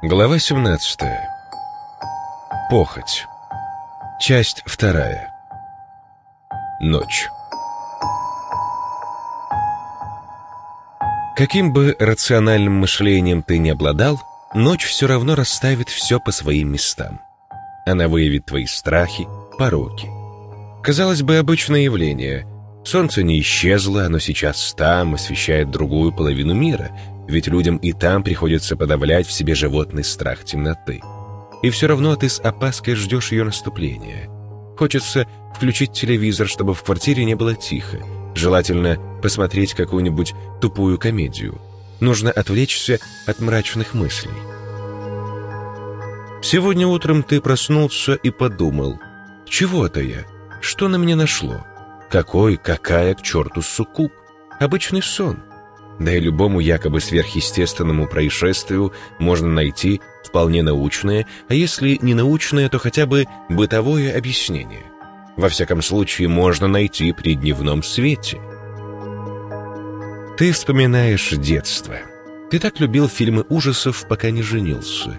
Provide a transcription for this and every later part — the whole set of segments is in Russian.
Глава 17. Похоть. Часть вторая. Ночь. Каким бы рациональным мышлением ты ни обладал, ночь все равно расставит все по своим местам. Она выявит твои страхи, пороки. Казалось бы, обычное явление. Солнце не исчезло, оно сейчас там, освещает другую половину мира, ведь людям и там приходится подавлять в себе животный страх темноты. И все равно ты с опаской ждешь ее наступления. Хочется включить телевизор, чтобы в квартире не было тихо. Желательно посмотреть какую-нибудь тупую комедию. Нужно отвлечься от мрачных мыслей. Сегодня утром ты проснулся и подумал, чего это я? Что на меня нашло? Какой, какая к черту суккуб? Обычный сон. Да и любому якобы сверхъестественному происшествию можно найти вполне научное, а если не научное, то хотя бы бытовое объяснение. Во всяком случае, можно найти при дневном свете. Ты вспоминаешь детство. Ты так любил фильмы ужасов, пока не женился.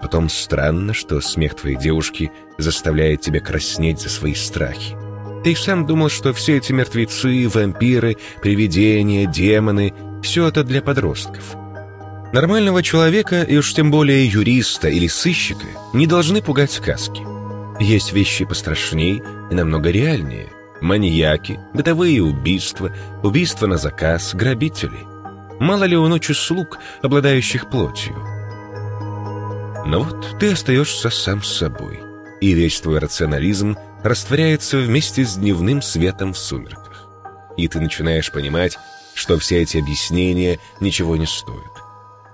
Потом странно, что смех твоей девушки заставляет тебя краснеть за свои страхи. Ты сам думал, что все эти мертвецы, вампиры, привидения, демоны — все это для подростков. Нормального человека, и уж тем более юриста или сыщика, не должны пугать сказки. Есть вещи пострашней и намного реальнее. Маньяки, бытовые убийства, убийства на заказ, грабители. Мало ли у ночи слуг, обладающих плотью. Но вот ты остаешься сам с собой, и весь твой рационализм — растворяется вместе с дневным светом в сумерках. И ты начинаешь понимать, что все эти объяснения ничего не стоят.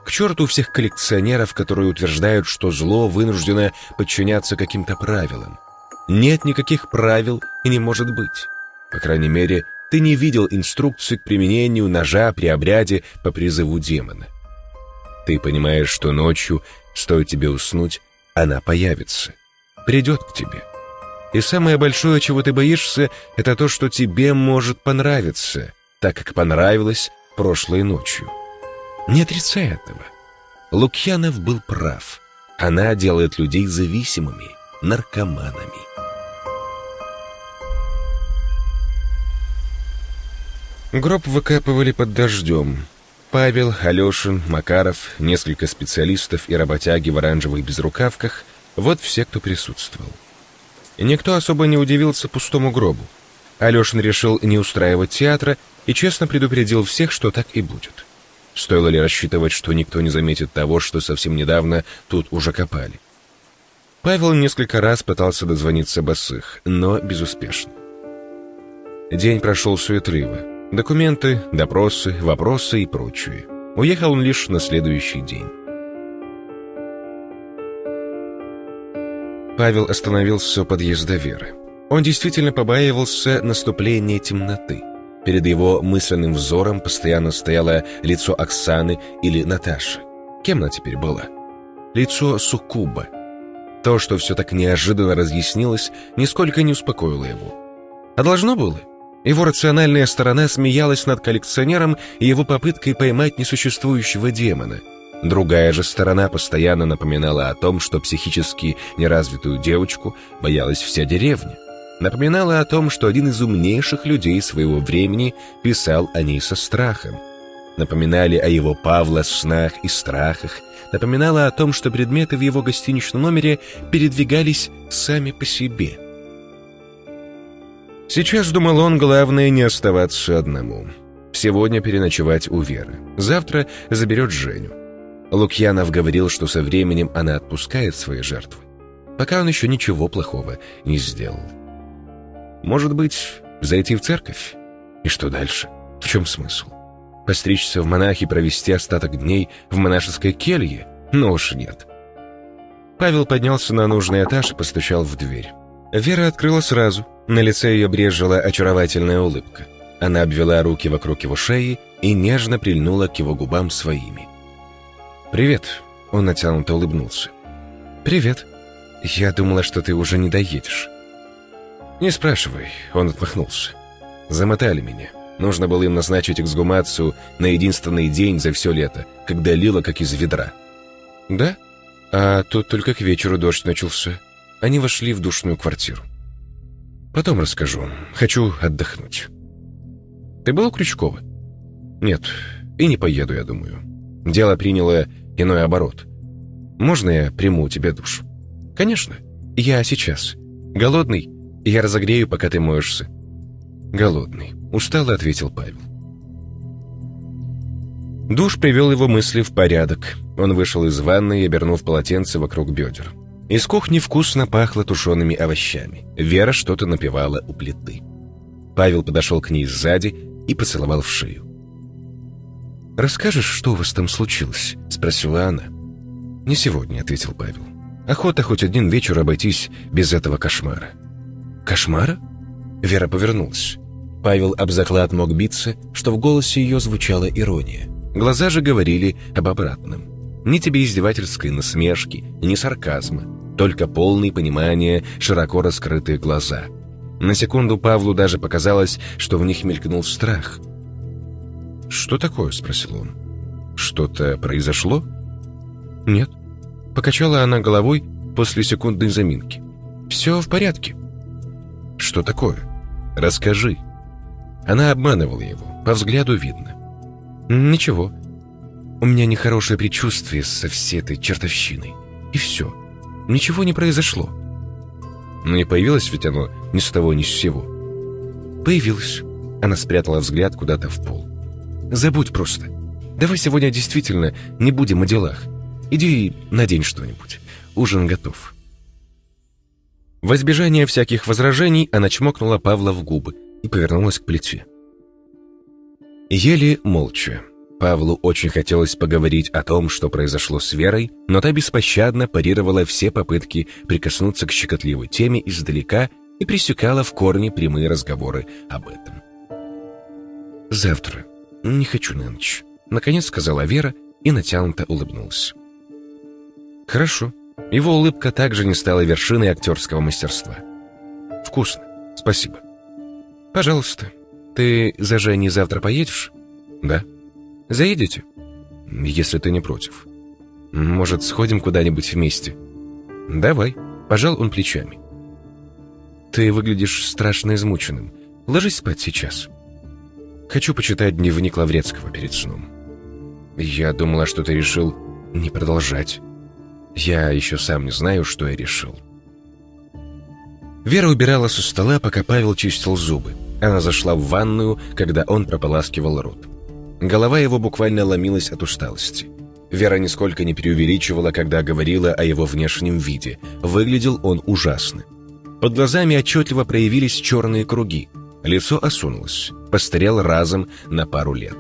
К черту всех коллекционеров, которые утверждают, что зло вынуждено подчиняться каким-то правилам. Нет никаких правил и не может быть. По крайней мере, ты не видел инструкции к применению ножа при обряде по призыву демона. Ты понимаешь, что ночью, стоит тебе уснуть, она появится, придет к тебе. И самое большое, чего ты боишься, это то, что тебе может понравиться, так как понравилось прошлой ночью. Не отрицай этого. Лукьянов был прав. Она делает людей зависимыми, наркоманами. Гроб выкапывали под дождем. Павел, Алешин, Макаров, несколько специалистов и работяги в оранжевых безрукавках — вот все, кто присутствовал. Никто особо не удивился пустому гробу. Алешин решил не устраивать театра и честно предупредил всех, что так и будет. Стоило ли рассчитывать, что никто не заметит того, что совсем недавно тут уже копали? Павел несколько раз пытался дозвониться Босых, но безуспешно. День прошел суетливо. Документы, допросы, вопросы и прочее. Уехал он лишь на следующий день. Павел остановился у подъезда Веры. Он действительно побаивался наступления темноты. Перед его мысленным взором постоянно стояло лицо Оксаны или Наташи. Кем она теперь была? Лицо Суккуба. То, что все так неожиданно разъяснилось, нисколько не успокоило его. А должно было? Его рациональная сторона смеялась над коллекционером и его попыткой поймать несуществующего демона — Другая же сторона постоянно напоминала о том, что психически неразвитую девочку боялась вся деревня. Напоминала о том, что один из умнейших людей своего времени писал о ней со страхом. Напоминали о его Павла снах и страхах. Напоминала о том, что предметы в его гостиничном номере передвигались сами по себе. Сейчас, думал он, главное не оставаться одному. Сегодня переночевать у Веры. Завтра заберет Женю. Лукьянов говорил, что со временем она отпускает свои жертвы, пока он еще ничего плохого не сделал. Может быть, зайти в церковь? И что дальше? В чем смысл? Постричься в монахи, провести остаток дней в монашеской келье? Ну уж нет. Павел поднялся на нужный этаж и постучал в дверь. Вера открыла сразу. На лице ее брежила очаровательная улыбка. Она обвела руки вокруг его шеи и нежно прильнула к его губам своими. «Привет», — он натянуто улыбнулся. «Привет. Я думала, что ты уже не доедешь». «Не спрашивай», — он отмахнулся. «Замотали меня. Нужно было им назначить эксгумацию на единственный день за все лето, когда лило как из ведра». «Да? А тут только к вечеру дождь начался. Они вошли в душную квартиру. Потом расскажу. Хочу отдохнуть. Ты был у Крючкова? Нет, и не поеду, я думаю. Дело приняло иной оборот. Можно я приму у тебя душ? Конечно. Я сейчас. Голодный? Я разогрею, пока ты моешься. Голодный. Устало ответил Павел. Душ привел его мысли в порядок. Он вышел из ванны, обернув полотенце вокруг бедер. Из кухни вкусно пахло тушеными овощами. Вера что-то напевала у плиты. Павел подошел к ней сзади и поцеловал в шею. «Расскажешь, что у вас там случилось?» — спросила она. «Не сегодня», — ответил Павел. «Охота хоть один вечер обойтись без этого кошмара». «Кошмара?» Вера повернулась. Павел об заклад мог биться, что в голосе ее звучала ирония. Глаза же говорили об обратном. Ни тебе издевательской насмешки, ни сарказма, только полное понимание, широко раскрытые глаза. На секунду Павлу даже показалось, что в них мелькнул страх. «Что такое?» — спросил он. «Что-то произошло?» «Нет». Покачала она головой после секундной заминки. «Все в порядке». «Что такое? Расскажи». Она обманывала его, по взгляду видно. «Ничего. У меня нехорошее предчувствие со всей этой чертовщиной. И все. Ничего не произошло». Но не появилось ведь оно ни с того ни с сего. «Появилось». Она спрятала взгляд куда-то в пол. «Забудь просто. Давай сегодня действительно не будем о делах. Иди надень что-нибудь. Ужин готов». В избежание всяких возражений она чмокнула Павла в губы и повернулась к плите. Ели молча. Павлу очень хотелось поговорить о том, что произошло с Верой, но та беспощадно парировала все попытки прикоснуться к щекотливой теме издалека и пресекала в корне прямые разговоры об этом. «Завтра. Не хочу на ночь», — наконец сказала Вера и натянуто улыбнулась. «Хорошо». Его улыбка также не стала вершиной актерского мастерства. «Вкусно. Спасибо». «Пожалуйста», «Ты за Женей завтра поедешь?» «Да». «Заедете?» «Если ты не против». «Может, сходим куда-нибудь вместе?» «Давай», — пожал он плечами. «Ты выглядишь страшно измученным. Ложись спать сейчас». «Хочу почитать дневник Лаврецкого перед сном». «Я думала, что ты решил не продолжать. Я еще сам не знаю, что я решил». Вера убирала со стола, пока Павел чистил зубы. Она зашла в ванную, когда он прополаскивал рот. Голова его буквально ломилась от усталости. Вера нисколько не преувеличивала, когда говорила о его внешнем виде. Выглядел он ужасно. Под глазами отчетливо проявились черные круги. Лицо осунулось, постарел разом на пару лет.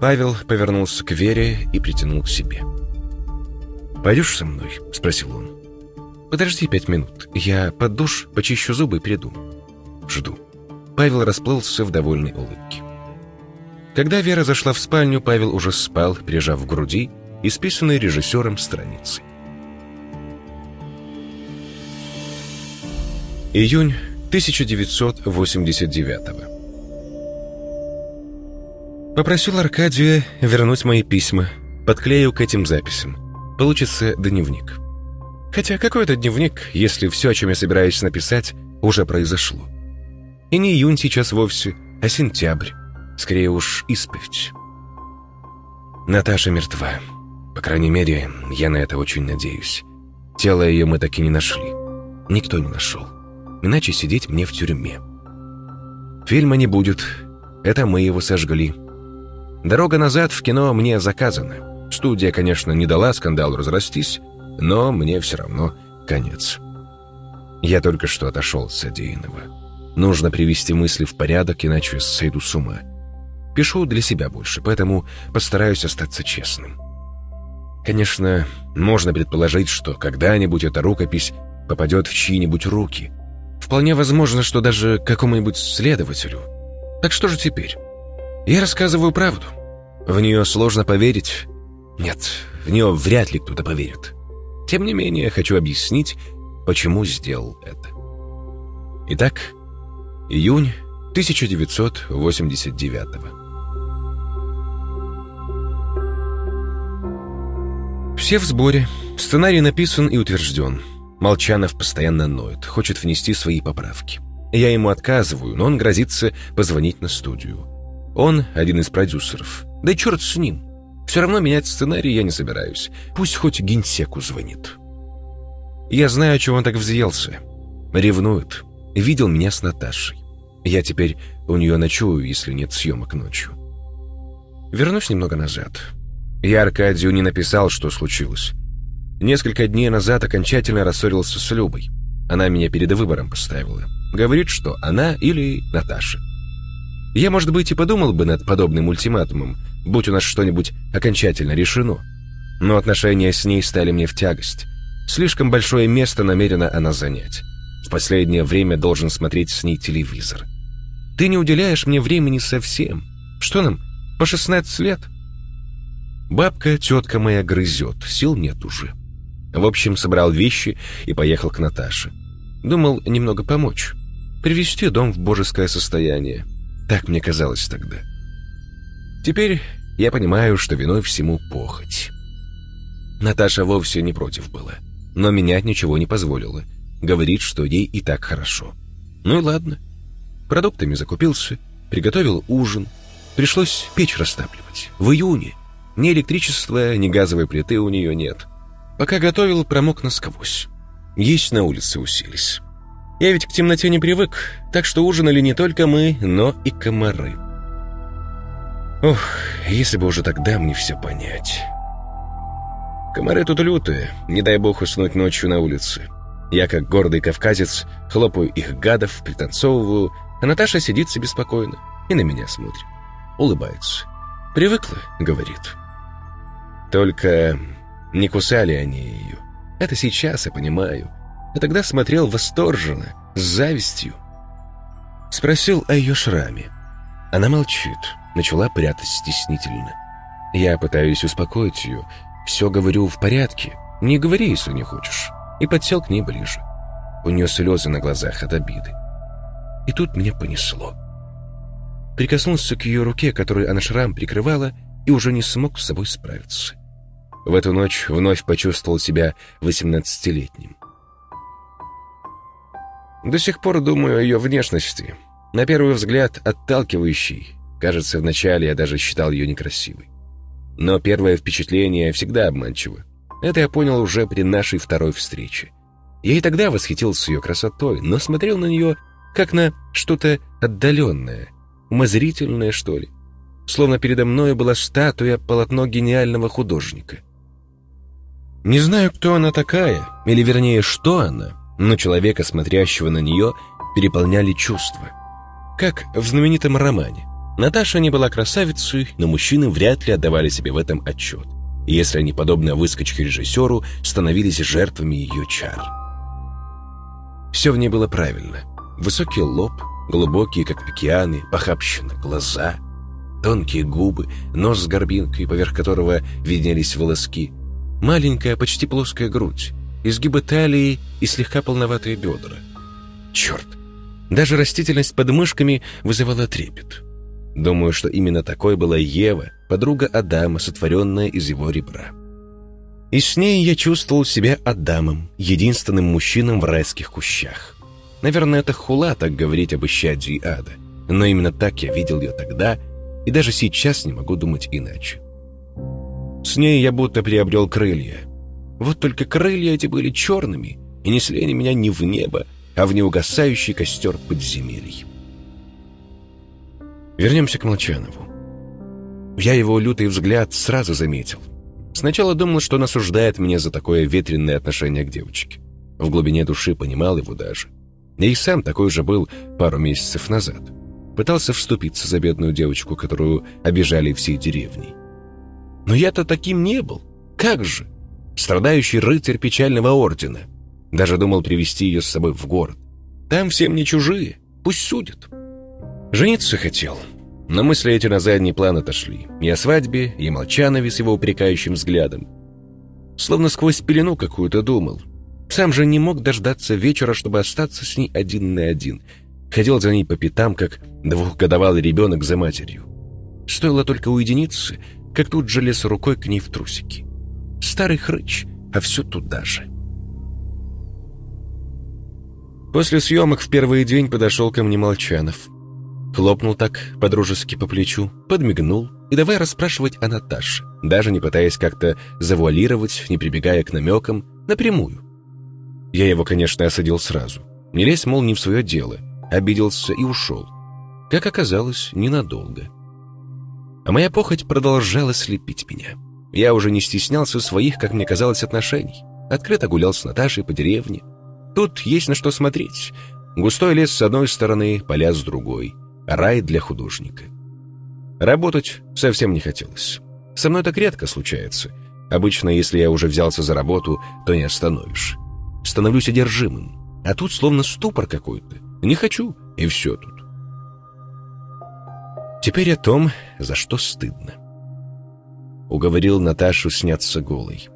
Павел повернулся к Вере и притянул к себе. «Пойдешь со мной?» — спросил он. «Подожди пять минут. Я под душ почищу зубы и приду». «Жду». Павел расплылся в довольной улыбке. Когда Вера зашла в спальню, Павел уже спал, прижав к груди исписанные режиссером страницы. Июнь 1989 Попросил Аркадия вернуть мои письма. Подклею к этим записям. Получится дневник. Хотя какой это дневник, если все, о чем я собираюсь написать, уже произошло? И не июнь сейчас вовсе, а сентябрь. Скорее уж исповедь. Наташа мертва. По крайней мере, я на это очень надеюсь. Тело ее мы так и не нашли. Никто не нашел. Иначе сидеть мне в тюрьме. Фильма не будет. Это мы его сожгли. Дорога назад в кино мне заказана. Студия, конечно, не дала скандалу разрастись, но мне все равно конец. Я только что отошел с содеянного. Нужно привести мысли в порядок, иначе сойду с ума. Пишу для себя больше, поэтому постараюсь остаться честным. Конечно, можно предположить, что когда-нибудь эта рукопись попадет в чьи-нибудь руки. Вполне возможно, что даже какому-нибудь следователю. Так что же теперь? Я рассказываю правду. В нее сложно поверить. Нет, в нее вряд ли кто-то поверит. Тем не менее, хочу объяснить, почему сделал это. Итак, Июнь 1989 Все в сборе. Сценарий написан и утвержден. Молчанов постоянно ноет, хочет внести свои поправки. Я ему отказываю, но он грозится позвонить на студию. Он один из продюсеров. Да черт с ним. Все равно менять сценарий я не собираюсь. Пусть хоть генсеку звонит. Я знаю, чего он так взъелся. Ревнует. Видел меня с Наташей. Я теперь у нее ночую, если нет съемок ночью. Вернусь немного назад. Я Аркадию не написал, что случилось. Несколько дней назад окончательно рассорился с Любой. Она меня перед выбором поставила. Говорит, что она или Наташа. Я, может быть, и подумал бы над подобным ультиматумом, будь у нас что-нибудь окончательно решено. Но отношения с ней стали мне в тягость. Слишком большое место намерена она занять. В последнее время должен смотреть с ней телевизор. Ты не уделяешь мне времени совсем. Что нам, по 16 лет? Бабка, тетка моя грызет, сил нет уже. В общем, собрал вещи и поехал к Наташе. Думал немного помочь. Привести дом в божеское состояние. Так мне казалось тогда. Теперь я понимаю, что виной всему похоть. Наташа вовсе не против была, но менять ничего не позволила. Говорит, что ей и так хорошо. Ну и ладно. Продуктами закупился, приготовил ужин. Пришлось печь растапливать. В июне. Ни электричества, ни газовой плиты у нее нет. Пока готовил, промок насквозь. Есть на улице уселись. Я ведь к темноте не привык, так что ужинали не только мы, но и комары. Ох, если бы уже тогда мне все понять. Комары тут лютые, не дай бог уснуть ночью на улице. Я, как гордый кавказец, хлопаю их гадов, пританцовываю, а Наташа сидит себе спокойно и на меня смотрит. Улыбается. «Привыкла», — говорит. Только не кусали они ее. Это сейчас я понимаю. А тогда смотрел восторженно, с завистью. Спросил о ее шраме. Она молчит, начала прятать стеснительно. Я пытаюсь успокоить ее. Все говорю в порядке. Не говори, если не хочешь. И подсел к ней ближе. У нее слезы на глазах от обиды. И тут меня понесло. Прикоснулся к ее руке, которую она шрам прикрывала, и уже не смог с собой справиться. В эту ночь вновь почувствовал себя восемнадцатилетним. До сих пор думаю о ее внешности. На первый взгляд отталкивающей. Кажется, вначале я даже считал ее некрасивой. Но первое впечатление всегда обманчиво. Это я понял уже при нашей второй встрече. Я и тогда восхитился ее красотой, но смотрел на нее как на что-то отдаленное, умозрительное, что ли. Словно передо мной была статуя полотно гениального художника — не знаю, кто она такая, или вернее, что она, но человека, смотрящего на нее, переполняли чувства. Как в знаменитом романе. Наташа не была красавицей, но мужчины вряд ли отдавали себе в этом отчет. Если они, подобно выскочке режиссеру, становились жертвами ее чар. Все в ней было правильно. Высокий лоб, глубокие, как океаны, похабщина, глаза, тонкие губы, нос с горбинкой, поверх которого виднелись волоски, Маленькая, почти плоская грудь, изгибы талии и слегка полноватые бедра. Черт! Даже растительность под мышками вызывала трепет. Думаю, что именно такой была Ева, подруга Адама, сотворенная из его ребра. И с ней я чувствовал себя Адамом, единственным мужчином в райских кущах. Наверное, это хула так говорить об исчадии ада, но именно так я видел ее тогда, и даже сейчас не могу думать иначе. С ней я будто приобрел крылья. Вот только крылья эти были черными и несли они меня не в небо, а в неугасающий костер подземелий. Вернемся к Молчанову. Я его лютый взгляд сразу заметил. Сначала думал, что он осуждает меня за такое ветреное отношение к девочке. В глубине души понимал его даже. Я и сам такой же был пару месяцев назад. Пытался вступиться за бедную девочку, которую обижали всей деревней. Но я-то таким не был. Как же? Страдающий рыцарь печального ордена. Даже думал привести ее с собой в город. Там всем не чужие, пусть судят. Жениться хотел, но мысли эти на задний план отошли. И о свадьбе, и Молчанове с его упрекающим взглядом. Словно сквозь пелену какую-то думал. Сам же не мог дождаться вечера, чтобы остаться с ней один на один. Ходил за ней по пятам, как двухгодовалый ребенок за матерью. Стоило только уединиться, как тут же лез рукой к ней в трусики. Старый хрыч, а все туда же. После съемок в первый день подошел ко мне Молчанов. Хлопнул так, подружески по плечу, подмигнул и давай расспрашивать о Наташе, даже не пытаясь как-то завуалировать, не прибегая к намекам, напрямую. Я его, конечно, осадил сразу. Не лезь, мол, не в свое дело. Обиделся и ушел. Как оказалось, ненадолго. А моя похоть продолжала слепить меня. Я уже не стеснялся своих, как мне казалось, отношений. Открыто гулял с Наташей по деревне. Тут есть на что смотреть. Густой лес с одной стороны, поля с другой. Рай для художника. Работать совсем не хотелось. Со мной так редко случается. Обычно, если я уже взялся за работу, то не остановишь. Становлюсь одержимым. А тут словно ступор какой-то. Не хочу, и все тут. Теперь о том, за что стыдно. Уговорил Наташу сняться голой.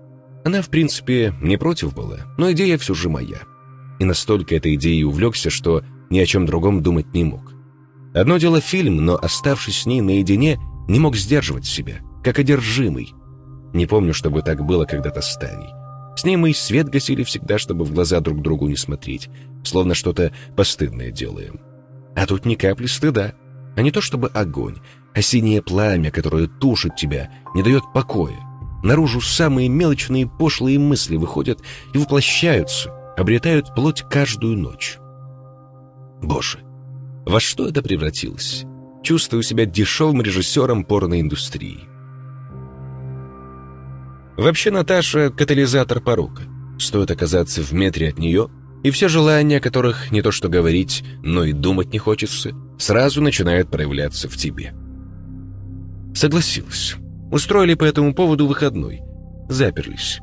Она, в принципе, не против была, но идея все же моя. И настолько этой идеей увлекся, что ни о чем другом думать не мог. Одно дело фильм, но, оставшись с ней наедине, не мог сдерживать себя, как одержимый. Не помню, чтобы так было когда-то с Таней. С ней мы и свет гасили всегда, чтобы в глаза друг другу не смотреть, словно что-то постыдное делаем. А тут ни капли стыда а не то чтобы огонь, а синее пламя, которое тушит тебя, не дает покоя. Наружу самые мелочные пошлые мысли выходят и воплощаются, обретают плоть каждую ночь. Боже, во что это превратилось? Чувствую себя дешевым режиссером порноиндустрии. Вообще Наташа — катализатор порока. Стоит оказаться в метре от нее — и все желания, о которых не то что говорить, но и думать не хочется, сразу начинают проявляться в тебе. Согласилась. Устроили по этому поводу выходной. Заперлись.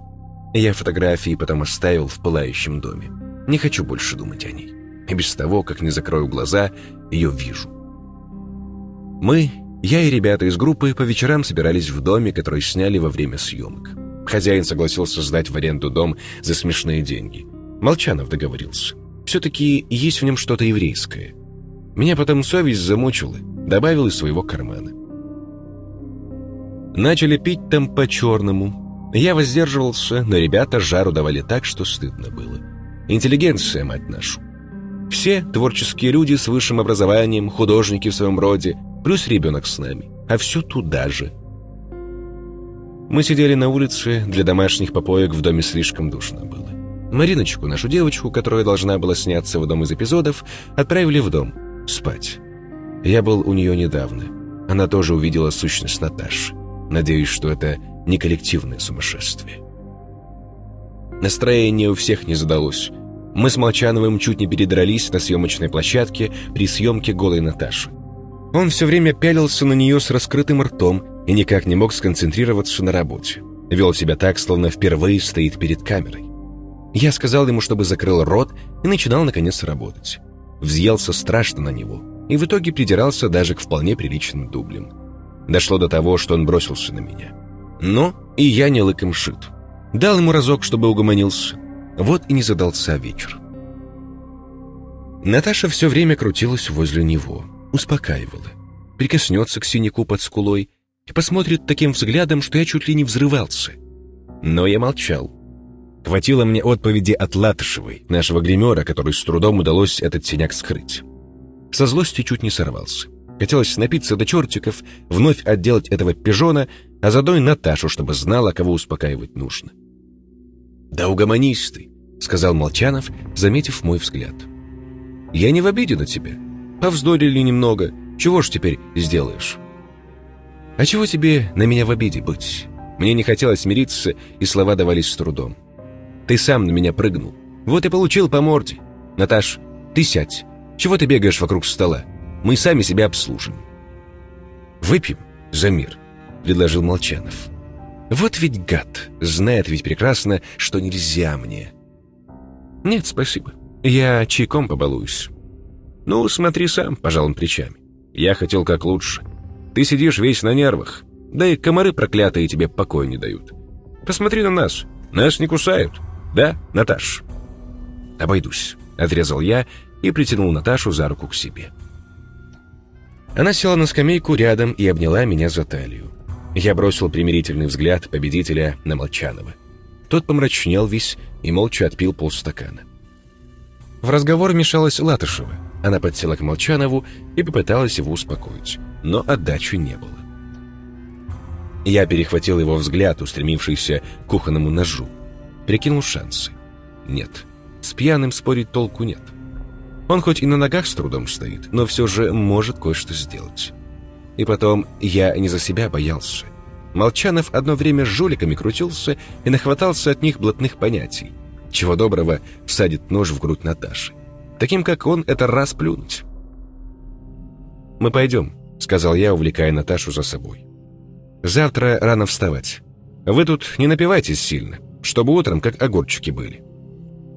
Я фотографии потом оставил в пылающем доме. Не хочу больше думать о ней. И без того, как не закрою глаза, ее вижу. Мы, я и ребята из группы, по вечерам собирались в доме, который сняли во время съемок. Хозяин согласился сдать в аренду дом за смешные деньги. Молчанов договорился. Все-таки есть в нем что-то еврейское. Меня потом совесть замучила, добавил из своего кармана. Начали пить там по-черному. Я воздерживался, но ребята жару давали так, что стыдно было. Интеллигенция, мать нашу. Все творческие люди с высшим образованием, художники в своем роде, плюс ребенок с нами. А все туда же. Мы сидели на улице, для домашних попоек в доме слишком душно было. Мариночку, нашу девочку, которая должна была сняться в одном из эпизодов, отправили в дом спать. Я был у нее недавно. Она тоже увидела сущность Наташи. Надеюсь, что это не коллективное сумасшествие. Настроение у всех не задалось. Мы с Молчановым чуть не передрались на съемочной площадке при съемке голой Наташи. Он все время пялился на нее с раскрытым ртом и никак не мог сконцентрироваться на работе. Вел себя так, словно впервые стоит перед камерой. Я сказал ему, чтобы закрыл рот, и начинал, наконец, работать. Взъелся страшно на него, и в итоге придирался даже к вполне приличным дублям. Дошло до того, что он бросился на меня. Но и я не лыком шит. Дал ему разок, чтобы угомонился. Вот и не задался вечер. Наташа все время крутилась возле него, успокаивала. Прикоснется к синяку под скулой и посмотрит таким взглядом, что я чуть ли не взрывался. Но я молчал, Хватило мне отповеди от Латышевой, нашего гримера, который с трудом удалось этот синяк скрыть. Со злости чуть не сорвался. Хотелось напиться до чертиков, вновь отделать этого пижона, а заодно и Наташу, чтобы знала, кого успокаивать нужно. «Да угомонись ты», — сказал Молчанов, заметив мой взгляд. «Я не в обиде на тебя. Повздорили немного. Чего ж теперь сделаешь?» «А чего тебе на меня в обиде быть?» Мне не хотелось мириться, и слова давались с трудом. Ты сам на меня прыгнул. Вот и получил по морде. Наташ, ты сядь. Чего ты бегаешь вокруг стола? Мы сами себя обслужим. Выпьем за мир, предложил Молчанов. Вот ведь гад, знает ведь прекрасно, что нельзя мне. Нет, спасибо. Я чайком побалуюсь. Ну, смотри сам, пожал он плечами. Я хотел как лучше. Ты сидишь весь на нервах. Да и комары проклятые тебе покоя не дают. Посмотри на нас. Нас не кусают. «Да, Наташ?» «Обойдусь», — отрезал я и притянул Наташу за руку к себе. Она села на скамейку рядом и обняла меня за талию. Я бросил примирительный взгляд победителя на Молчанова. Тот помрачнел весь и молча отпил полстакана. В разговор мешалась Латышева. Она подсела к Молчанову и попыталась его успокоить, но отдачи не было. Я перехватил его взгляд, устремившийся к кухонному ножу. Прикинул шансы. Нет, с пьяным спорить толку нет. Он хоть и на ногах с трудом стоит, но все же может кое-что сделать. И потом, я не за себя боялся. Молчанов одно время с жуликами крутился и нахватался от них блатных понятий. Чего доброго, всадит нож в грудь Наташи. Таким, как он, это раз плюнуть. «Мы пойдем», — сказал я, увлекая Наташу за собой. «Завтра рано вставать. Вы тут не напивайтесь сильно, чтобы утром как огурчики были».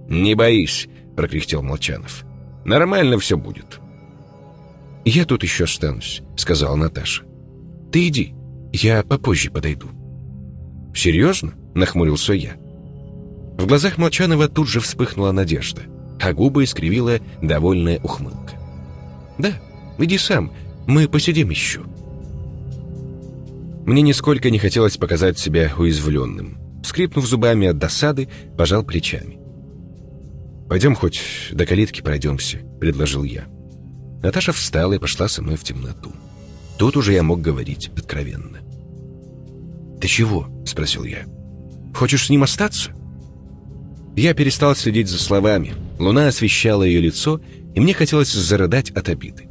«Не боись», — прокряхтел Молчанов. «Нормально все будет». «Я тут еще останусь», — сказала Наташа. «Ты иди, я попозже подойду». «Серьезно?» — нахмурился я. В глазах Молчанова тут же вспыхнула надежда, а губы искривила довольная ухмылка. «Да, иди сам, мы посидим еще». Мне нисколько не хотелось показать себя уязвленным. Скрипнув зубами от досады, пожал плечами. «Пойдем хоть до калитки пройдемся», — предложил я. Наташа встала и пошла со мной в темноту. Тут уже я мог говорить откровенно. «Ты чего?» — спросил я. «Хочешь с ним остаться?» Я перестал следить за словами. Луна освещала ее лицо, и мне хотелось зарыдать от обиды.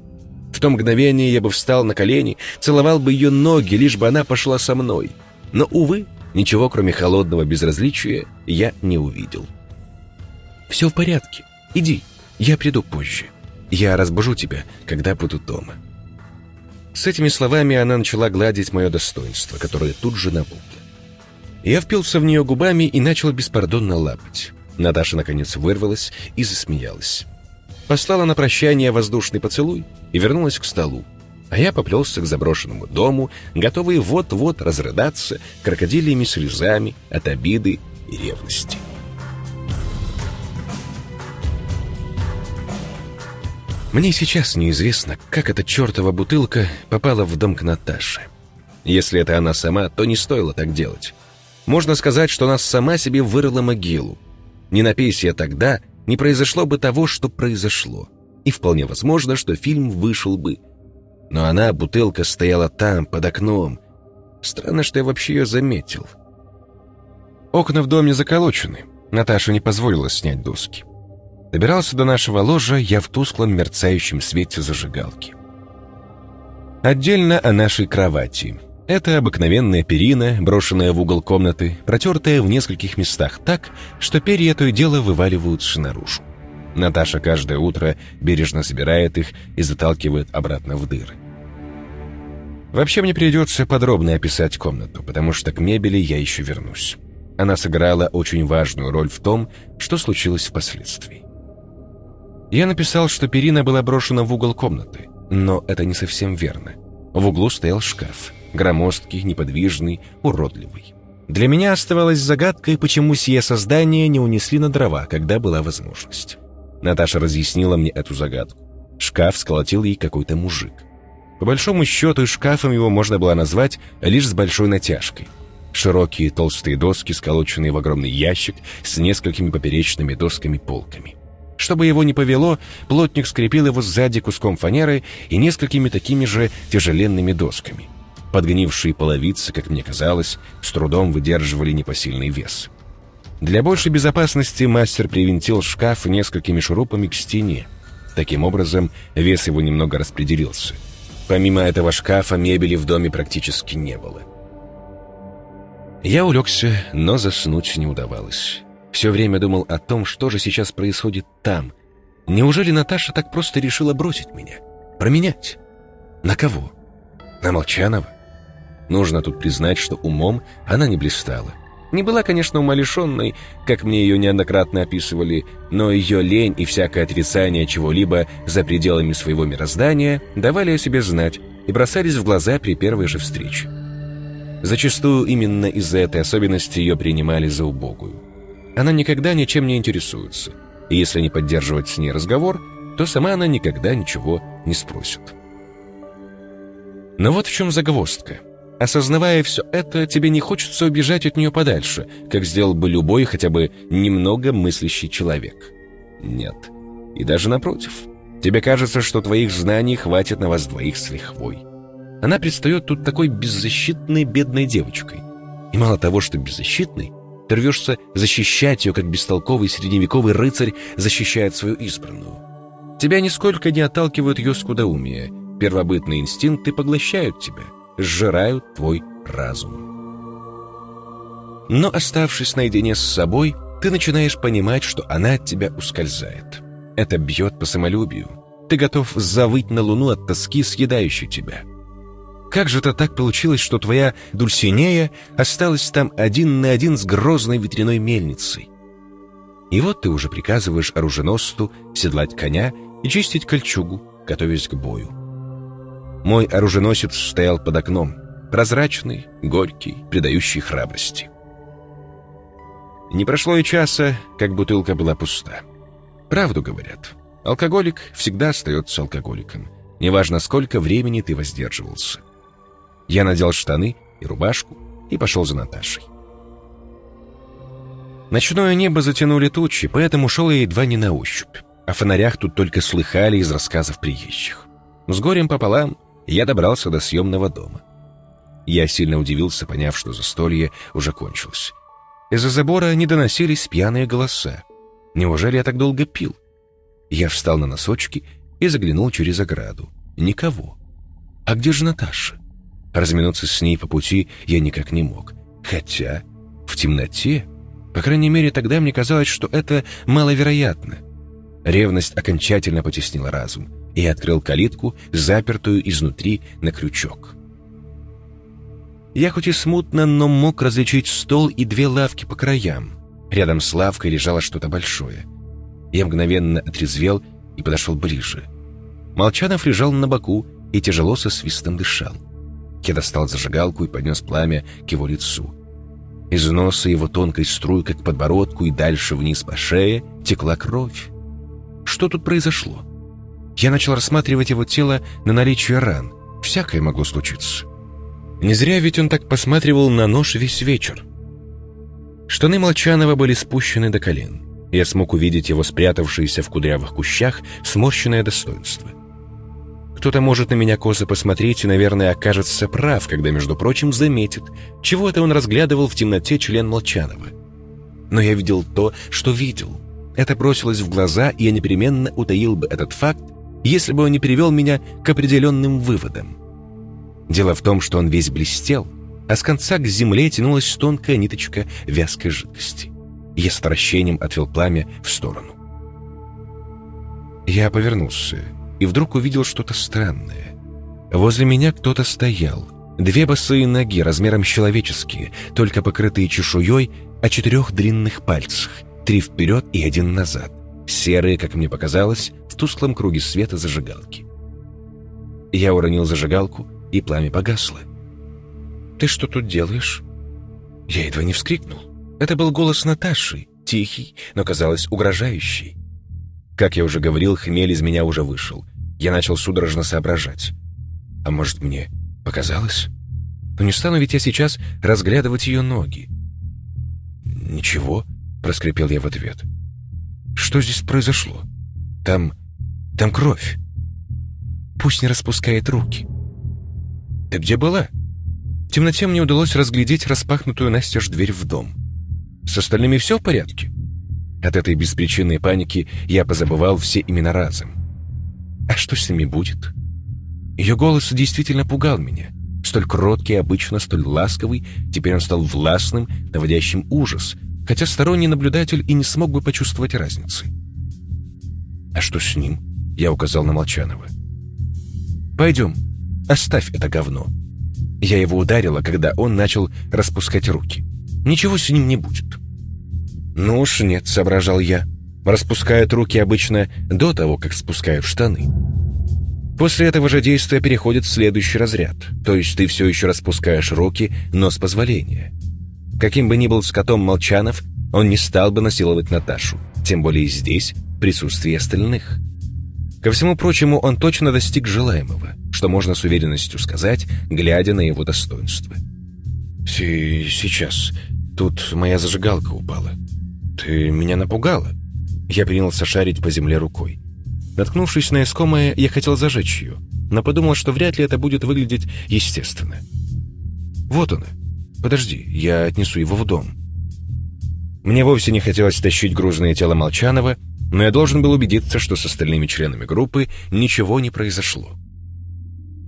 В то мгновение я бы встал на колени, целовал бы ее ноги, лишь бы она пошла со мной. Но, увы, ничего, кроме холодного безразличия, я не увидел. «Все в порядке. Иди, я приду позже». Я разбужу тебя, когда буду дома». С этими словами она начала гладить мое достоинство, которое тут же набухло. Я впился в нее губами и начал беспардонно лапать. Наташа, наконец, вырвалась и засмеялась. Послала на прощание воздушный поцелуй и вернулась к столу. А я поплелся к заброшенному дому, готовый вот-вот разрыдаться крокодильями слезами от обиды и ревности. Мне сейчас неизвестно, как эта чертова бутылка попала в дом к Наташе. Если это она сама, то не стоило так делать. Можно сказать, что она сама себе вырыла могилу. Не напейся тогда, не произошло бы того, что произошло. И вполне возможно, что фильм вышел бы. Но она, бутылка, стояла там, под окном. Странно, что я вообще ее заметил. Окна в доме заколочены. Наташа не позволила снять доски. Добирался до нашего ложа я в тусклом мерцающем свете зажигалки. Отдельно о нашей кровати. Это обыкновенная перина, брошенная в угол комнаты, протертая в нескольких местах так, что перья то и дело вываливаются наружу. Наташа каждое утро бережно собирает их и заталкивает обратно в дыры. Вообще мне придется подробно описать комнату, потому что к мебели я еще вернусь. Она сыграла очень важную роль в том, что случилось впоследствии. Я написал, что перина была брошена в угол комнаты, но это не совсем верно. В углу стоял шкаф, громоздкий, неподвижный, уродливый. Для меня оставалось загадкой, почему сие создание не унесли на дрова, когда была возможность. Наташа разъяснила мне эту загадку. Шкаф сколотил ей какой-то мужик. По большому счету, шкафом его можно было назвать лишь с большой натяжкой. Широкие толстые доски, сколоченные в огромный ящик с несколькими поперечными досками-полками. Чтобы его не повело, плотник скрепил его сзади куском фанеры и несколькими такими же тяжеленными досками. Подгнившие половицы, как мне казалось, с трудом выдерживали непосильный вес. Для большей безопасности мастер привинтил шкаф несколькими шурупами к стене. Таким образом, вес его немного распределился. Помимо этого шкафа мебели в доме практически не было. Я улегся, но заснуть не удавалось. Все время думал о том, что же сейчас происходит там. Неужели Наташа так просто решила бросить меня? Променять? На кого? На Молчанова? Нужно тут признать, что умом она не блистала. Не была, конечно, умалишенной, как мне ее неоднократно описывали, но ее лень и всякое отрицание чего-либо за пределами своего мироздания давали о себе знать и бросались в глаза при первой же встрече. Зачастую именно из-за этой особенности ее принимали за убогую. Она никогда ничем не интересуется. И если не поддерживать с ней разговор, то сама она никогда ничего не спросит. Но вот в чем загвоздка. Осознавая все это, тебе не хочется убежать от нее подальше, как сделал бы любой хотя бы немного мыслящий человек. Нет. И даже напротив. Тебе кажется, что твоих знаний хватит на вас двоих с лихвой. Она предстает тут такой беззащитной бедной девочкой. И мало того, что беззащитной, ты рвешься защищать ее, как бестолковый средневековый рыцарь защищает свою избранную. Тебя нисколько не отталкивают ее скудоумие. Первобытные инстинкты поглощают тебя, сжирают твой разум. Но оставшись наедине с собой, ты начинаешь понимать, что она от тебя ускользает. Это бьет по самолюбию. Ты готов завыть на луну от тоски, съедающей тебя. Как же это так получилось, что твоя Дульсинея осталась там один на один с грозной ветряной мельницей? И вот ты уже приказываешь оруженосцу седлать коня и чистить кольчугу, готовясь к бою. Мой оруженосец стоял под окном, прозрачный, горький, придающий храбрости. Не прошло и часа, как бутылка была пуста. Правду говорят. Алкоголик всегда остается алкоголиком. Неважно, сколько времени ты воздерживался. Я надел штаны и рубашку и пошел за Наташей. Ночное небо затянули тучи, поэтому шел я едва не на ощупь. О фонарях тут только слыхали из рассказов приезжих. С горем пополам я добрался до съемного дома. Я сильно удивился, поняв, что застолье уже кончилось. Из-за забора не доносились пьяные голоса. Неужели я так долго пил? Я встал на носочки и заглянул через ограду. Никого. А где же Наташа? Разминуться с ней по пути я никак не мог. Хотя в темноте, по крайней мере, тогда мне казалось, что это маловероятно. Ревность окончательно потеснила разум, и открыл калитку, запертую изнутри на крючок. Я хоть и смутно, но мог различить стол и две лавки по краям. Рядом с лавкой лежало что-то большое. Я мгновенно отрезвел и подошел ближе. Молчанов лежал на боку и тяжело со свистом дышал. Я достал зажигалку и поднес пламя к его лицу. Из носа его тонкой струйкой к подбородку и дальше вниз по шее текла кровь. Что тут произошло? Я начал рассматривать его тело на наличие ран. Всякое могло случиться. Не зря ведь он так посматривал на нож весь вечер. Штаны Молчанова были спущены до колен. Я смог увидеть его спрятавшееся в кудрявых кущах сморщенное достоинство. Кто-то может на меня косо посмотреть и, наверное, окажется прав, когда, между прочим, заметит, чего это он разглядывал в темноте член Молчанова. Но я видел то, что видел. Это бросилось в глаза, и я непременно утаил бы этот факт, если бы он не привел меня к определенным выводам. Дело в том, что он весь блестел, а с конца к земле тянулась тонкая ниточка вязкой жидкости. Я с отвращением отвел пламя в сторону. Я повернулся и вдруг увидел что-то странное. Возле меня кто-то стоял. Две босые ноги, размером человеческие, только покрытые чешуей, о четырех длинных пальцах, три вперед и один назад, серые, как мне показалось, в тусклом круге света зажигалки. Я уронил зажигалку, и пламя погасло. «Ты что тут делаешь?» Я едва не вскрикнул. Это был голос Наташи, тихий, но, казалось, угрожающий. Как я уже говорил, хмель из меня уже вышел. Я начал судорожно соображать. А может, мне показалось? Но не стану ведь я сейчас разглядывать ее ноги. «Ничего», — проскрипел я в ответ. «Что здесь произошло? Там... там кровь. Пусть не распускает руки». «Ты где была?» В темноте мне удалось разглядеть распахнутую настежь дверь в дом. «С остальными все в порядке?» От этой беспричинной паники я позабывал все имена разом. А что с ними будет? Ее голос действительно пугал меня. Столь кроткий, обычно столь ласковый, теперь он стал властным, наводящим ужас, хотя сторонний наблюдатель и не смог бы почувствовать разницы. «А что с ним?» — я указал на Молчанова. «Пойдем, оставь это говно». Я его ударила, когда он начал распускать руки. «Ничего с ним не будет». «Ну уж нет», — соображал я. Распускают руки обычно до того, как спускают штаны. После этого же действия переходит в следующий разряд, то есть ты все еще распускаешь руки, но с позволения. Каким бы ни был скотом Молчанов, он не стал бы насиловать Наташу, тем более здесь, в присутствии остальных. Ко всему прочему, он точно достиг желаемого, что можно с уверенностью сказать, глядя на его достоинство. «Сейчас. Тут моя зажигалка упала. Ты меня напугала?» Я принялся шарить по земле рукой. Наткнувшись на искомое, я хотел зажечь ее, но подумал, что вряд ли это будет выглядеть естественно. «Вот она. Подожди, я отнесу его в дом». Мне вовсе не хотелось тащить грузное тело Молчанова, но я должен был убедиться, что с остальными членами группы ничего не произошло.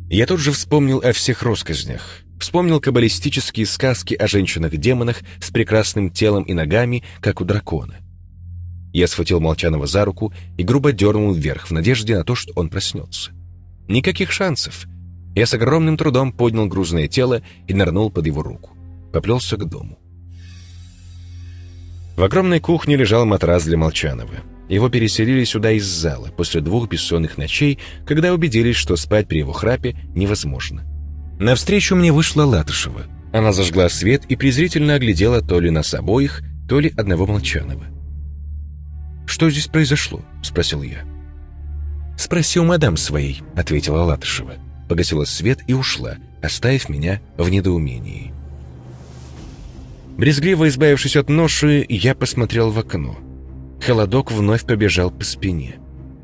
Я тут же вспомнил о всех россказнях, вспомнил каббалистические сказки о женщинах-демонах с прекрасным телом и ногами, как у дракона. Я схватил Молчанова за руку и грубо дернул вверх в надежде на то, что он проснется. Никаких шансов. Я с огромным трудом поднял грузное тело и нырнул под его руку. Поплелся к дому. В огромной кухне лежал матрас для Молчанова. Его переселили сюда из зала после двух бессонных ночей, когда убедились, что спать при его храпе невозможно. Навстречу мне вышла Латышева. Она зажгла свет и презрительно оглядела то ли нас обоих, то ли одного Молчанова. «Что здесь произошло?» — спросил я. «Спроси у мадам своей», — ответила Латышева. Погасила свет и ушла, оставив меня в недоумении. Брезгливо избавившись от ноши, я посмотрел в окно. Холодок вновь побежал по спине.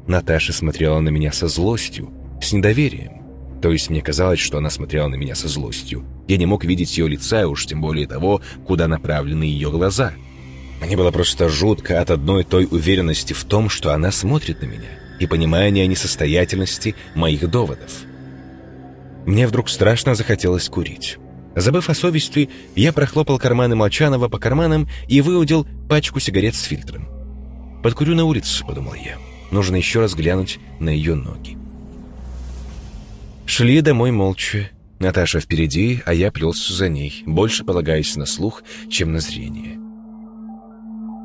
Наташа смотрела на меня со злостью, с недоверием. То есть мне казалось, что она смотрела на меня со злостью. Я не мог видеть ее лица, уж тем более того, куда направлены ее глаза. Мне было просто жутко от одной той уверенности в том, что она смотрит на меня, и понимания несостоятельности моих доводов. Мне вдруг страшно захотелось курить. Забыв о совести, я прохлопал карманы Молчанова по карманам и выудил пачку сигарет с фильтром. «Подкурю на улице», — подумал я. «Нужно еще раз глянуть на ее ноги». Шли домой молча. Наташа впереди, а я плелся за ней, больше полагаясь на слух, чем на зрение.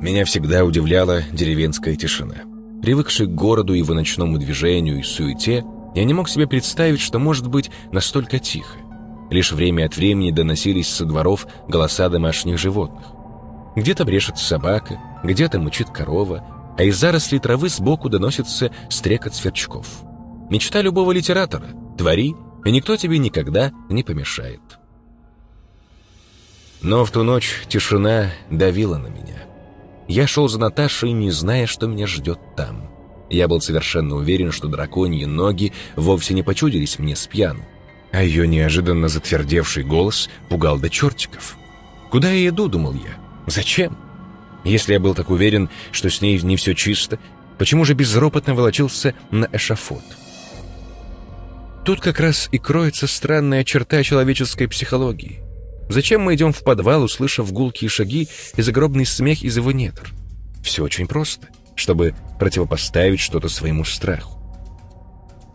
Меня всегда удивляла деревенская тишина. Привыкший к городу, его ночному движению и суете, я не мог себе представить, что может быть настолько тихо. Лишь время от времени доносились со дворов голоса домашних животных. Где-то брешет собака, где-то мучит корова, а из зарослей травы сбоку доносится стрекот сверчков. Мечта любого литератора — твори, и никто тебе никогда не помешает. Но в ту ночь тишина давила на меня. Я шел за Наташей, не зная, что меня ждет там. Я был совершенно уверен, что драконьи ноги вовсе не почудились мне с пьяну, а ее неожиданно затвердевший голос пугал до чертиков. «Куда я иду?» — думал я. «Зачем?» Если я был так уверен, что с ней не все чисто, почему же безропотно волочился на эшафот? Тут как раз и кроется странная черта человеческой психологии. Зачем мы идем в подвал, услышав гулкие шаги и загробный смех из его недр? Все очень просто, чтобы противопоставить что-то своему страху.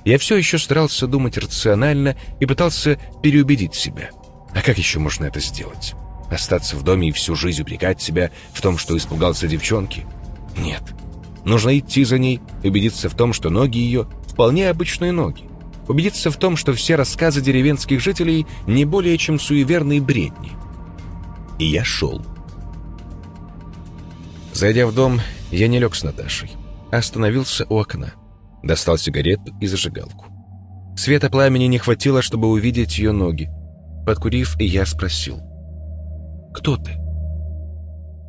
Я все еще старался думать рационально и пытался переубедить себя. А как еще можно это сделать? Остаться в доме и всю жизнь упрекать себя в том, что испугался девчонки? Нет. Нужно идти за ней убедиться в том, что ноги ее вполне обычные ноги. Убедиться в том, что все рассказы деревенских жителей не более чем суеверные бредни. И я шел. Зайдя в дом, я не лег с Наташей, а остановился у окна. Достал сигарету и зажигалку. Света пламени не хватило, чтобы увидеть ее ноги. Подкурив, я спросил — кто ты?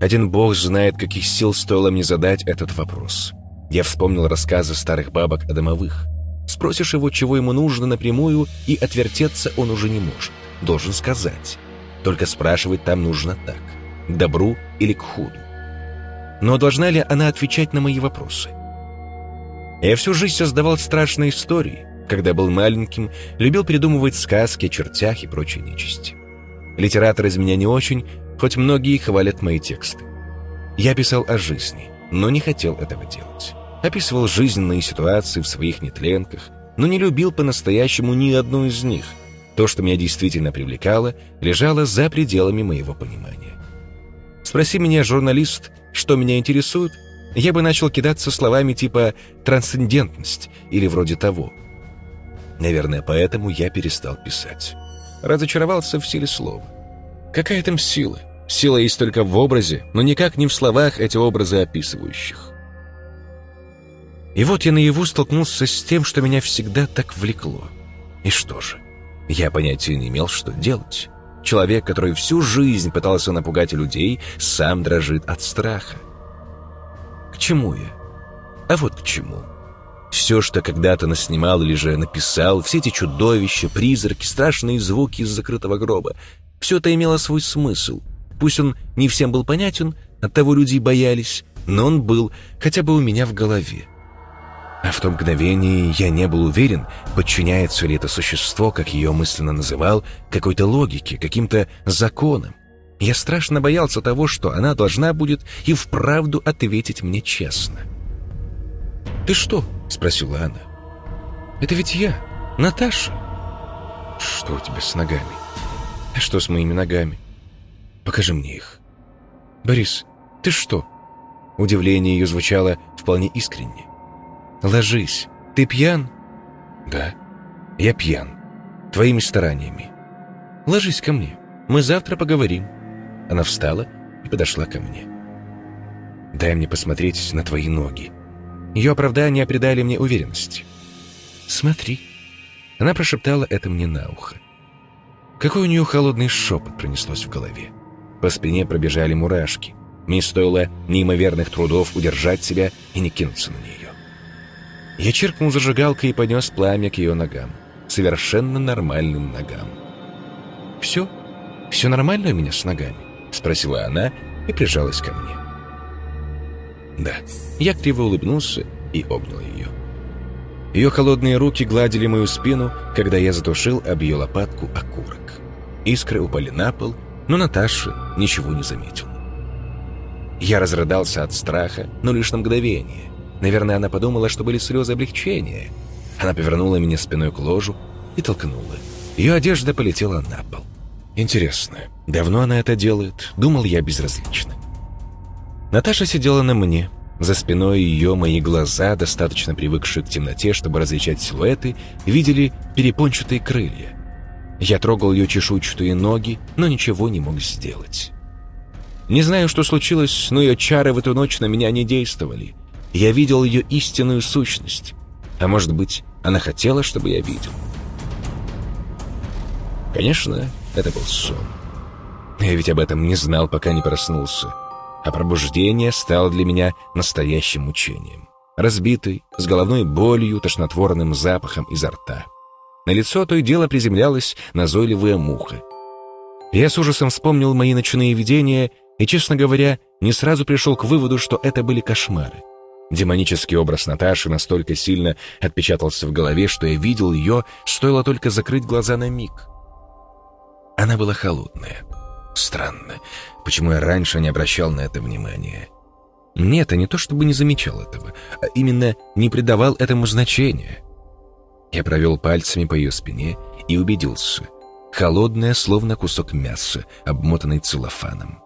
Один бог знает, каких сил стоило мне задать этот вопрос. Я вспомнил рассказы старых бабок о домовых. Спросишь его, чего ему нужно напрямую, и отвертеться он уже не может. Должен сказать. Только спрашивать там нужно так. К добру или к худу. Но должна ли она отвечать на мои вопросы? Я всю жизнь создавал страшные истории. Когда был маленьким, любил придумывать сказки о чертях и прочей нечисти. Литератор из меня не очень, хоть многие хвалят мои тексты. Я писал о жизни, но не хотел этого делать. Описывал жизненные ситуации в своих нетленках, но не любил по-настоящему ни одну из них. То, что меня действительно привлекало, лежало за пределами моего понимания. Спроси меня, журналист, что меня интересует, я бы начал кидаться словами типа «трансцендентность» или вроде того. Наверное, поэтому я перестал писать разочаровался в силе слова. Какая там сила? Сила есть только в образе, но никак не в словах эти образы описывающих. И вот я наяву столкнулся с тем, что меня всегда так влекло. И что же? Я понятия не имел, что делать. Человек, который всю жизнь пытался напугать людей, сам дрожит от страха. К чему я? А вот к чему. Все, что когда-то наснимал или же написал, все эти чудовища, призраки, страшные звуки из закрытого гроба, все это имело свой смысл. Пусть он не всем был понятен, оттого люди боялись, но он был хотя бы у меня в голове. А в том мгновении я не был уверен, подчиняется ли это существо, как ее мысленно называл, какой-то логике, каким-то законам. Я страшно боялся того, что она должна будет и вправду ответить мне честно. «Ты что?» — спросила она. «Это ведь я, Наташа». «Что у тебя с ногами?» «А что с моими ногами?» «Покажи мне их». «Борис, ты что?» Удивление ее звучало вполне искренне. «Ложись. Ты пьян?» «Да, я пьян. Твоими стараниями. Ложись ко мне. Мы завтра поговорим». Она встала и подошла ко мне. «Дай мне посмотреть на твои ноги». Ее оправдания придали мне уверенности. «Смотри». Она прошептала это мне на ухо. Какой у нее холодный шепот пронеслось в голове. По спине пробежали мурашки. Мне стоило неимоверных трудов удержать себя и не кинуться на нее. Я чиркнул зажигалкой и поднес пламя к ее ногам. Совершенно нормальным ногам. «Все? Все нормально у меня с ногами?» Спросила она и прижалась ко мне. «Да». Я криво улыбнулся и обнял ее. Ее холодные руки гладили мою спину, когда я затушил об ее лопатку окурок. Искры упали на пол, но Наташа ничего не заметила. Я разрыдался от страха, но лишь на мгновение. Наверное, она подумала, что были слезы облегчения. Она повернула меня спиной к ложу и толкнула. Ее одежда полетела на пол. Интересно, давно она это делает? Думал я безразлично. Наташа сидела на мне. За спиной ее мои глаза, достаточно привыкшие к темноте, чтобы различать силуэты, видели перепончатые крылья. Я трогал ее чешуйчатые ноги, но ничего не мог сделать. Не знаю, что случилось, но ее чары в эту ночь на меня не действовали. Я видел ее истинную сущность. А может быть, она хотела, чтобы я видел. Конечно, это был сон. Я ведь об этом не знал, пока не проснулся. А пробуждение стало для меня настоящим мучением. Разбитый, с головной болью, тошнотворным запахом изо рта. На лицо то и дело приземлялась назойливая муха. Я с ужасом вспомнил мои ночные видения и, честно говоря, не сразу пришел к выводу, что это были кошмары. Демонический образ Наташи настолько сильно отпечатался в голове, что я видел ее, стоило только закрыть глаза на миг. Она была холодная. Странно, почему я раньше не обращал на это внимания. Нет, а не то чтобы не замечал этого, а именно не придавал этому значения. Я провел пальцами по ее спине и убедился. Холодная, словно кусок мяса, обмотанный целлофаном.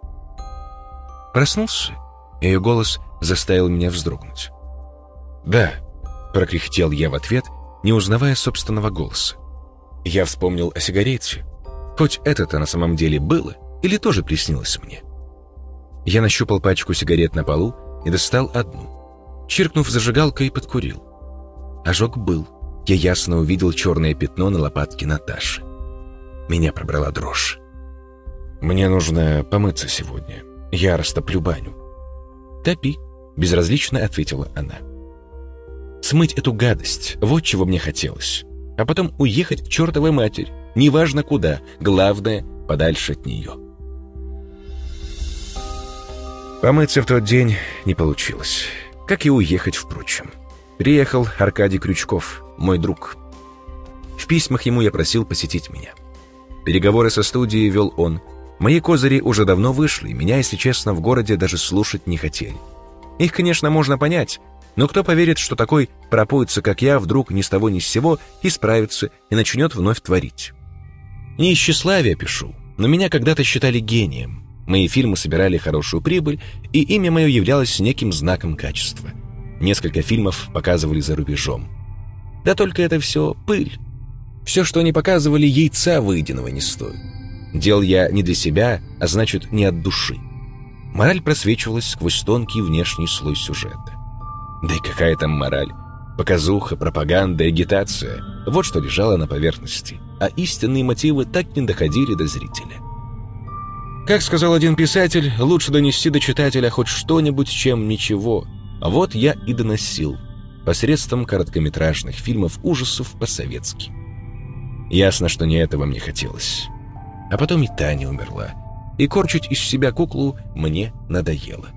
Проснулся? Ее голос заставил меня вздрогнуть. «Да», — прокряхтел я в ответ, не узнавая собственного голоса. Я вспомнил о сигарете. Хоть это-то на самом деле было, или тоже приснилось мне. Я нащупал пачку сигарет на полу и достал одну. Чиркнув зажигалкой, подкурил. Ожог был. Я ясно увидел черное пятно на лопатке Наташи. Меня пробрала дрожь. «Мне нужно помыться сегодня. Я растоплю баню». «Топи», — безразлично ответила она. «Смыть эту гадость, вот чего мне хотелось. А потом уехать к чертовой матери, неважно куда, главное, подальше от нее». Помыться в тот день не получилось. Как и уехать, впрочем. Приехал Аркадий Крючков, мой друг. В письмах ему я просил посетить меня. Переговоры со студией вел он, Мои козыри уже давно вышли, меня, если честно, в городе даже слушать не хотели. Их, конечно, можно понять, но кто поверит, что такой пропоится, как я, вдруг ни с того ни с сего исправится и начнет вновь творить? Не из тщеславия пишу, но меня когда-то считали гением. Мои фильмы собирали хорошую прибыль, и имя мое являлось неким знаком качества. Несколько фильмов показывали за рубежом. Да только это все пыль. Все, что они показывали, яйца выеденного не стоит. Дел я не для себя, а значит, не от души. Мораль просвечивалась сквозь тонкий внешний слой сюжета. Да и какая там мораль? Показуха, пропаганда, агитация — вот что лежало на поверхности, а истинные мотивы так не доходили до зрителя. Как сказал один писатель, лучше донести до читателя хоть что-нибудь, чем ничего. А вот я и доносил, посредством короткометражных фильмов ужасов по-советски. Ясно, что не этого мне хотелось. А потом и Таня умерла, и корчить из себя куклу мне надоело.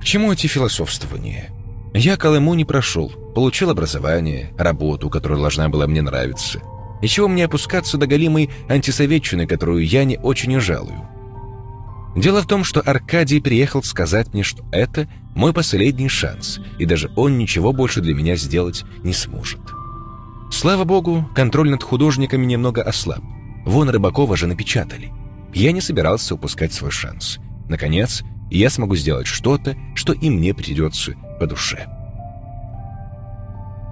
К чему эти философствования? Я Колыму не прошел, получил образование, работу, которая должна была мне нравиться. И чего мне опускаться до голимой антисоветчины, которую я не очень и жалую? Дело в том, что Аркадий приехал сказать мне, что это мой последний шанс, и даже он ничего больше для меня сделать не сможет. Слава богу, контроль над художниками немного ослаб. Вон Рыбакова же напечатали. Я не собирался упускать свой шанс. Наконец, я смогу сделать что-то, что и мне придется по душе.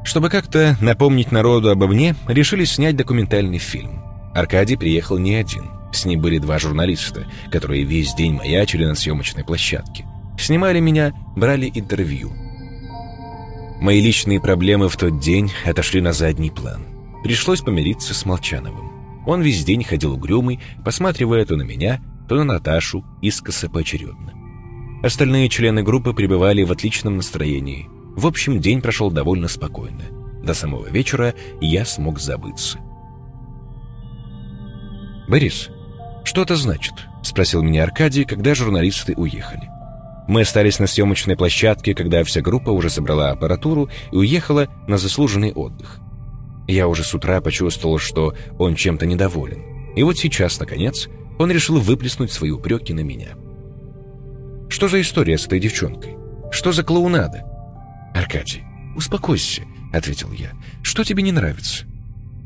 Чтобы как-то напомнить народу обо мне, решили снять документальный фильм. Аркадий приехал не один. С ним были два журналиста, которые весь день маячили на съемочной площадке. Снимали меня, брали интервью. Мои личные проблемы в тот день отошли на задний план. Пришлось помириться с Молчановым. Он весь день ходил угрюмый, посматривая то на меня, то на Наташу, искоса поочередно. Остальные члены группы пребывали в отличном настроении. В общем, день прошел довольно спокойно. До самого вечера я смог забыться. «Борис, что это значит?» — спросил меня Аркадий, когда журналисты уехали. Мы остались на съемочной площадке, когда вся группа уже собрала аппаратуру и уехала на заслуженный отдых. Я уже с утра почувствовал, что он чем-то недоволен. И вот сейчас, наконец, он решил выплеснуть свои упреки на меня. Что за история с этой девчонкой? Что за клоунада? Аркадий, успокойся, ответил я. Что тебе не нравится?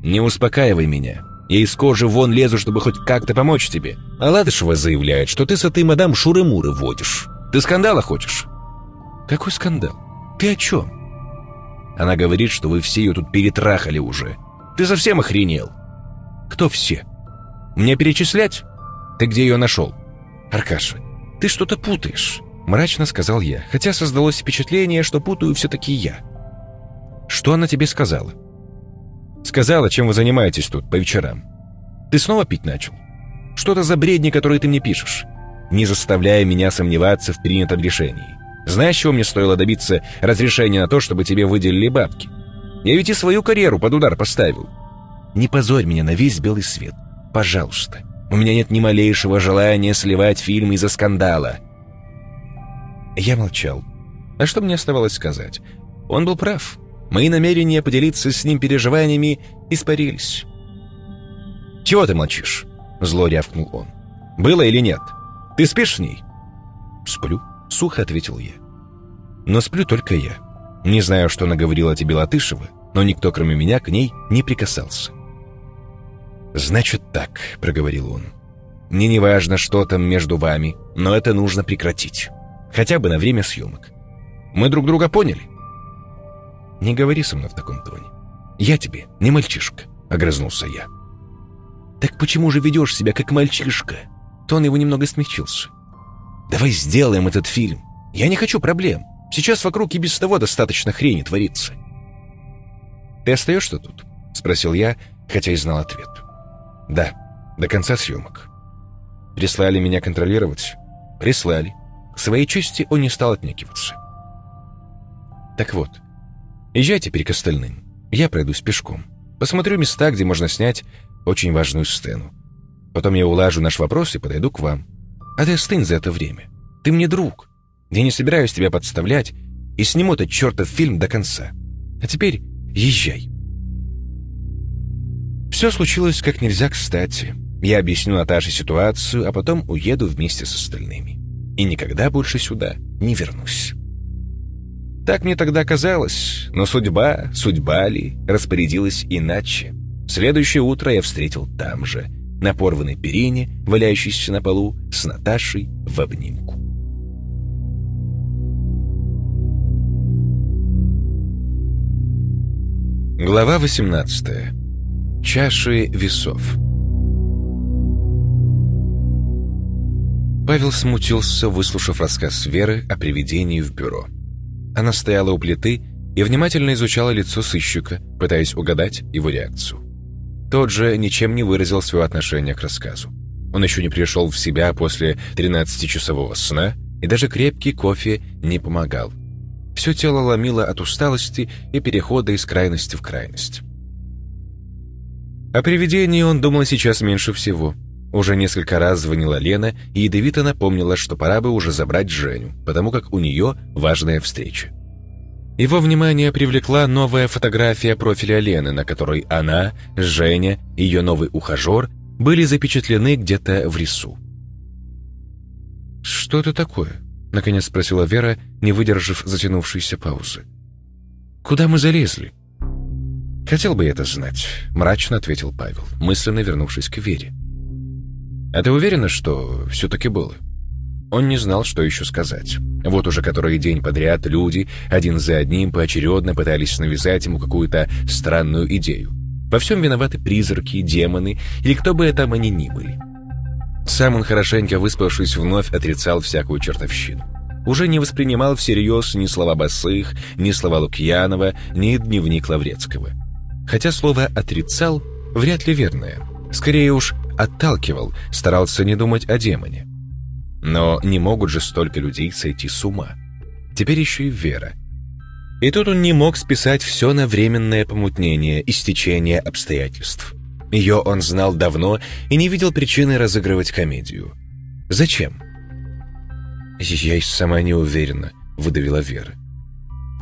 Не успокаивай меня. Я из кожи вон лезу, чтобы хоть как-то помочь тебе. А Ладышева заявляет, что ты с этой мадам Шуры-Муры водишь. Ты скандала хочешь? Какой скандал? Ты о чем? Она говорит, что вы все ее тут перетрахали уже. Ты совсем охренел? Кто все? Мне перечислять? Ты где ее нашел? Аркаша, «Ты что-то путаешь», — мрачно сказал я, хотя создалось впечатление, что путаю все-таки я. «Что она тебе сказала?» «Сказала, чем вы занимаетесь тут по вечерам. Ты снова пить начал? Что это за бредни, которые ты мне пишешь? Не заставляя меня сомневаться в принятом решении. Знаешь, чего мне стоило добиться разрешения на то, чтобы тебе выделили бабки? Я ведь и свою карьеру под удар поставил. Не позорь меня на весь белый свет. Пожалуйста». У меня нет ни малейшего желания сливать фильм из-за скандала». Я молчал. А что мне оставалось сказать? Он был прав. Мои намерения поделиться с ним переживаниями испарились. «Чего ты молчишь?» — зло рявкнул он. «Было или нет? Ты спишь с ней?» «Сплю», — сухо ответил я. «Но сплю только я. Не знаю, что наговорила тебе Латышева, но никто, кроме меня, к ней не прикасался. «Значит так», — проговорил он. «Мне не важно, что там между вами, но это нужно прекратить. Хотя бы на время съемок. Мы друг друга поняли?» «Не говори со мной в таком тоне. Я тебе не мальчишка», — огрызнулся я. «Так почему же ведешь себя как мальчишка?» Тон его немного смягчился. «Давай сделаем этот фильм. Я не хочу проблем. Сейчас вокруг и без того достаточно хрени творится». «Ты остаешься тут?» — спросил я, хотя и знал ответ. Да, до конца съемок. Прислали меня контролировать? Прислали. К своей чести он не стал отнекиваться. Так вот, езжай теперь к остальным. Я пройдусь пешком. Посмотрю места, где можно снять очень важную сцену. Потом я улажу наш вопрос и подойду к вам. А ты остынь за это время. Ты мне друг. Я не собираюсь тебя подставлять и сниму этот чертов фильм до конца. А теперь езжай. Все случилось как нельзя кстати. Я объясню Наташе ситуацию, а потом уеду вместе с остальными. И никогда больше сюда не вернусь. Так мне тогда казалось, но судьба, судьба ли, распорядилась иначе. Следующее утро я встретил там же, на порванной перине, валяющейся на полу, с Наташей в обнимку. Глава 18 Чаши весов Павел смутился, выслушав рассказ Веры о приведении в бюро. Она стояла у плиты и внимательно изучала лицо сыщика, пытаясь угадать его реакцию. Тот же ничем не выразил свое отношение к рассказу. Он еще не пришел в себя после 13-часового сна, и даже крепкий кофе не помогал. Все тело ломило от усталости и перехода из крайности в крайность. О привидении он думал сейчас меньше всего. Уже несколько раз звонила Лена и ядовито напомнила, что пора бы уже забрать Женю, потому как у нее важная встреча. Его внимание привлекла новая фотография профиля Лены, на которой она, Женя и ее новый ухажер были запечатлены где-то в лесу. «Что это такое?» — наконец спросила Вера, не выдержав затянувшейся паузы. «Куда мы залезли?» «Хотел бы я это знать», — мрачно ответил Павел, мысленно вернувшись к Вере. «А ты уверена, что все-таки было?» Он не знал, что еще сказать. Вот уже который день подряд люди один за одним поочередно пытались навязать ему какую-то странную идею. Во всем виноваты призраки, демоны или кто бы там они ни были. Сам он, хорошенько выспавшись, вновь отрицал всякую чертовщину. Уже не воспринимал всерьез ни слова Басых, ни слова Лукьянова, ни дневник Лаврецкого. Хотя слово «отрицал» вряд ли верное. Скорее уж, отталкивал, старался не думать о демоне. Но не могут же столько людей сойти с ума. Теперь еще и Вера. И тут он не мог списать все на временное помутнение и стечение обстоятельств. Ее он знал давно и не видел причины разыгрывать комедию. Зачем? «Я и сама не уверена», — выдавила Вера.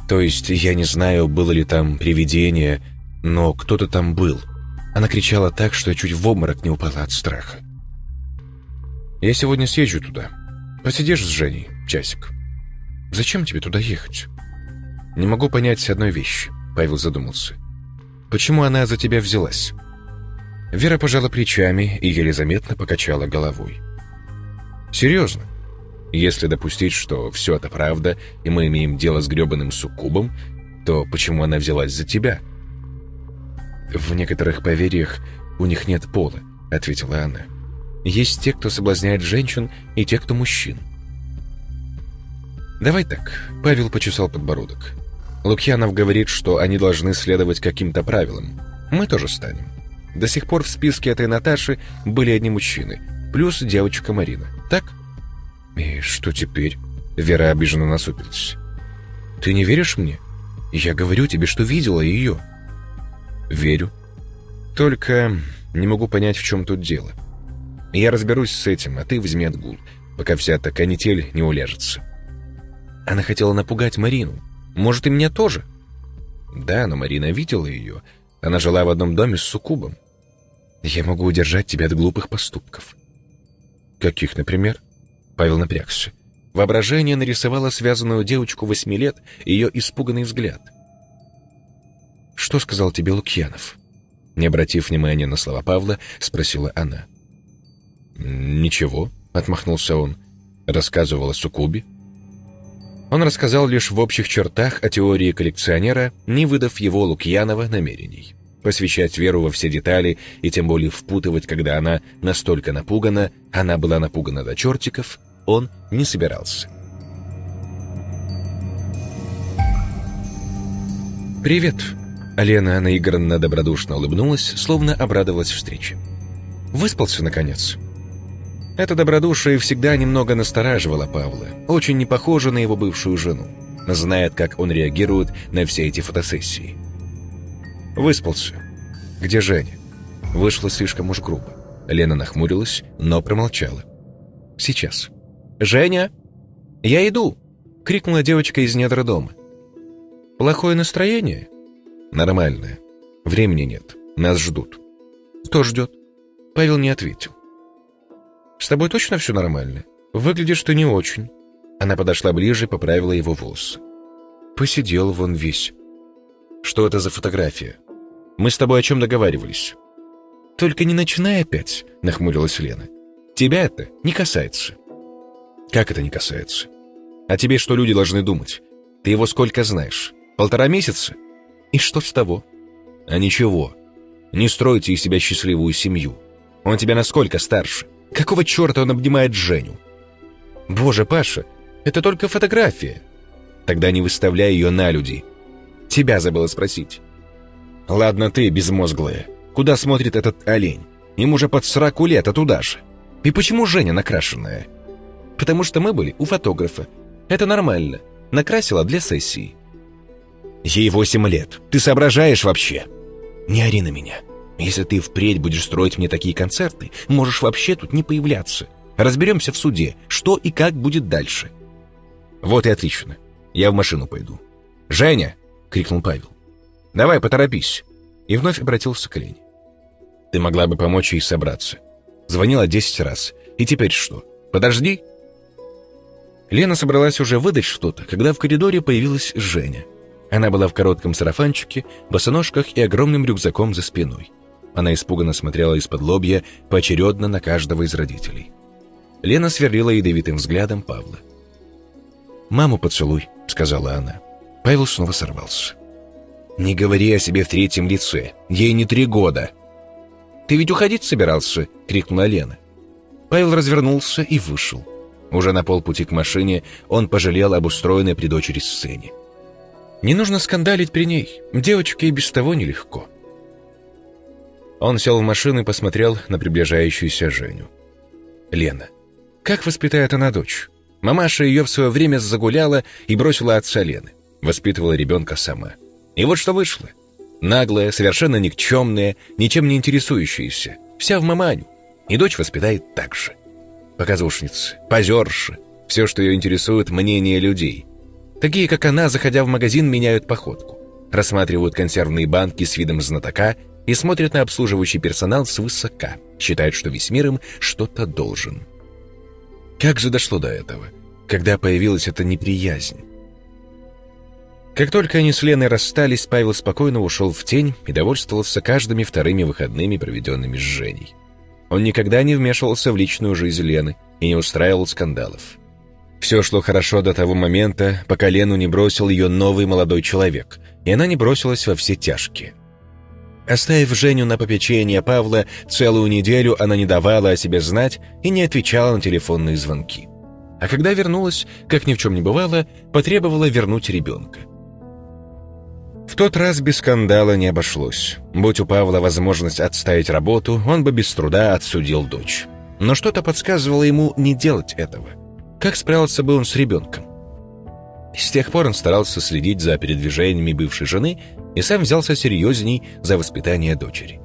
«То есть я не знаю, было ли там привидение, но кто-то там был». Она кричала так, что я чуть в обморок не упала от страха. Я сегодня съезжу туда. Посидишь с Женей часик. Зачем тебе туда ехать? Не могу понять одной вещи, Павел задумался. Почему она за тебя взялась? Вера пожала плечами и еле заметно покачала головой. Серьезно? Если допустить, что все это правда, и мы имеем дело с гребаным суккубом, то почему она взялась за тебя? В некоторых поверьях у них нет пола, ответила она. Есть те, кто соблазняет женщин, и те, кто мужчин. Давай так, Павел почесал подбородок. Лукьянов говорит, что они должны следовать каким-то правилам. Мы тоже станем. До сих пор в списке этой Наташи были одни мужчины, плюс девочка Марина. Так? И что теперь? Вера обиженно насупилась. Ты не веришь мне? Я говорю тебе, что видела ее. Верю. Только не могу понять, в чем тут дело. Я разберусь с этим, а ты возьми отгул, пока вся эта канитель не уляжется». Она хотела напугать Марину. Может, и меня тоже? Да, но Марина видела ее. Она жила в одном доме с Сукубом. Я могу удержать тебя от глупых поступков. Каких, например? Павел напрягся. Воображение нарисовало связанную девочку восьми лет и ее испуганный взгляд. «Что сказал тебе Лукьянов?» Не обратив внимания на слова Павла, спросила она. «Ничего», — отмахнулся он. «Рассказывал о Сукубе». Он рассказал лишь в общих чертах о теории коллекционера, не выдав его Лукьянова намерений. Посвящать Веру во все детали и тем более впутывать, когда она настолько напугана, она была напугана до чертиков, он не собирался. «Привет!» Алена наигранно добродушно улыбнулась, словно обрадовалась встрече. «Выспался, наконец?» Это добродушие всегда немного настораживало Павла, очень не похоже на его бывшую жену. Знает, как он реагирует на все эти фотосессии. Выспался. Где Женя? Вышло слишком уж грубо. Лена нахмурилась, но промолчала. Сейчас. «Женя! Я иду!» — крикнула девочка из недра дома. «Плохое настроение?» «Нормальное. Времени нет. Нас ждут». «Кто ждет?» Павел не ответил. «С тобой точно все нормально? Выглядишь ты не очень». Она подошла ближе и поправила его волосы. Посидел вон весь. «Что это за фотография? Мы с тобой о чем договаривались?» «Только не начинай опять», — нахмурилась Лена. «Тебя это не касается». «Как это не касается? А тебе что люди должны думать? Ты его сколько знаешь? Полтора месяца? И что с того?» «А ничего. Не стройте из себя счастливую семью. Он тебя насколько старше?» Какого черта он обнимает Женю? Боже, Паша, это только фотография. Тогда не выставляй ее на люди. Тебя забыла спросить. Ладно ты, безмозглая. Куда смотрит этот олень? Ему уже под сраку лет, а туда же. И почему Женя накрашенная? Потому что мы были у фотографа. Это нормально. Накрасила для сессии. Ей восемь лет. Ты соображаешь вообще? Не ори на меня. Если ты впредь будешь строить мне такие концерты, можешь вообще тут не появляться. Разберемся в суде, что и как будет дальше. Вот и отлично. Я в машину пойду. «Женя!» — крикнул Павел. «Давай, поторопись!» И вновь обратился к Лене. «Ты могла бы помочь ей собраться. Звонила десять раз. И теперь что? Подожди!» Лена собралась уже выдать что-то, когда в коридоре появилась Женя. Она была в коротком сарафанчике, босоножках и огромным рюкзаком за спиной. Она испуганно смотрела из-под лобья поочередно на каждого из родителей. Лена сверлила ядовитым взглядом Павла. «Маму поцелуй», — сказала она. Павел снова сорвался. «Не говори о себе в третьем лице. Ей не три года». «Ты ведь уходить собирался?» — крикнула Лена. Павел развернулся и вышел. Уже на полпути к машине он пожалел об устроенной при дочери сцене. Не нужно скандалить при ней. Девочке и без того нелегко. Он сел в машину и посмотрел на приближающуюся Женю. Лена. Как воспитает она дочь? Мамаша ее в свое время загуляла и бросила отца Лены. Воспитывала ребенка сама. И вот что вышло. Наглая, совершенно никчемная, ничем не интересующаяся. Вся в маманю. И дочь воспитает так же. Показушница, позерша. Все, что ее интересует, мнение людей. Такие, как она, заходя в магазин, меняют походку. Рассматривают консервные банки с видом знатока и смотрят на обслуживающий персонал свысока. Считают, что весь мир им что-то должен. Как же дошло до этого, когда появилась эта неприязнь? Как только они с Леной расстались, Павел спокойно ушел в тень и довольствовался каждыми вторыми выходными, проведенными с Женей. Он никогда не вмешивался в личную жизнь Лены и не устраивал скандалов. Все шло хорошо до того момента, пока Лену не бросил ее новый молодой человек, и она не бросилась во все тяжкие. Оставив Женю на попечение Павла, целую неделю она не давала о себе знать и не отвечала на телефонные звонки. А когда вернулась, как ни в чем не бывало, потребовала вернуть ребенка. В тот раз без скандала не обошлось. Будь у Павла возможность отставить работу, он бы без труда отсудил дочь. Но что-то подсказывало ему не делать этого – как справился бы он с ребенком? С тех пор он старался следить за передвижениями бывшей жены и сам взялся серьезней за воспитание дочери.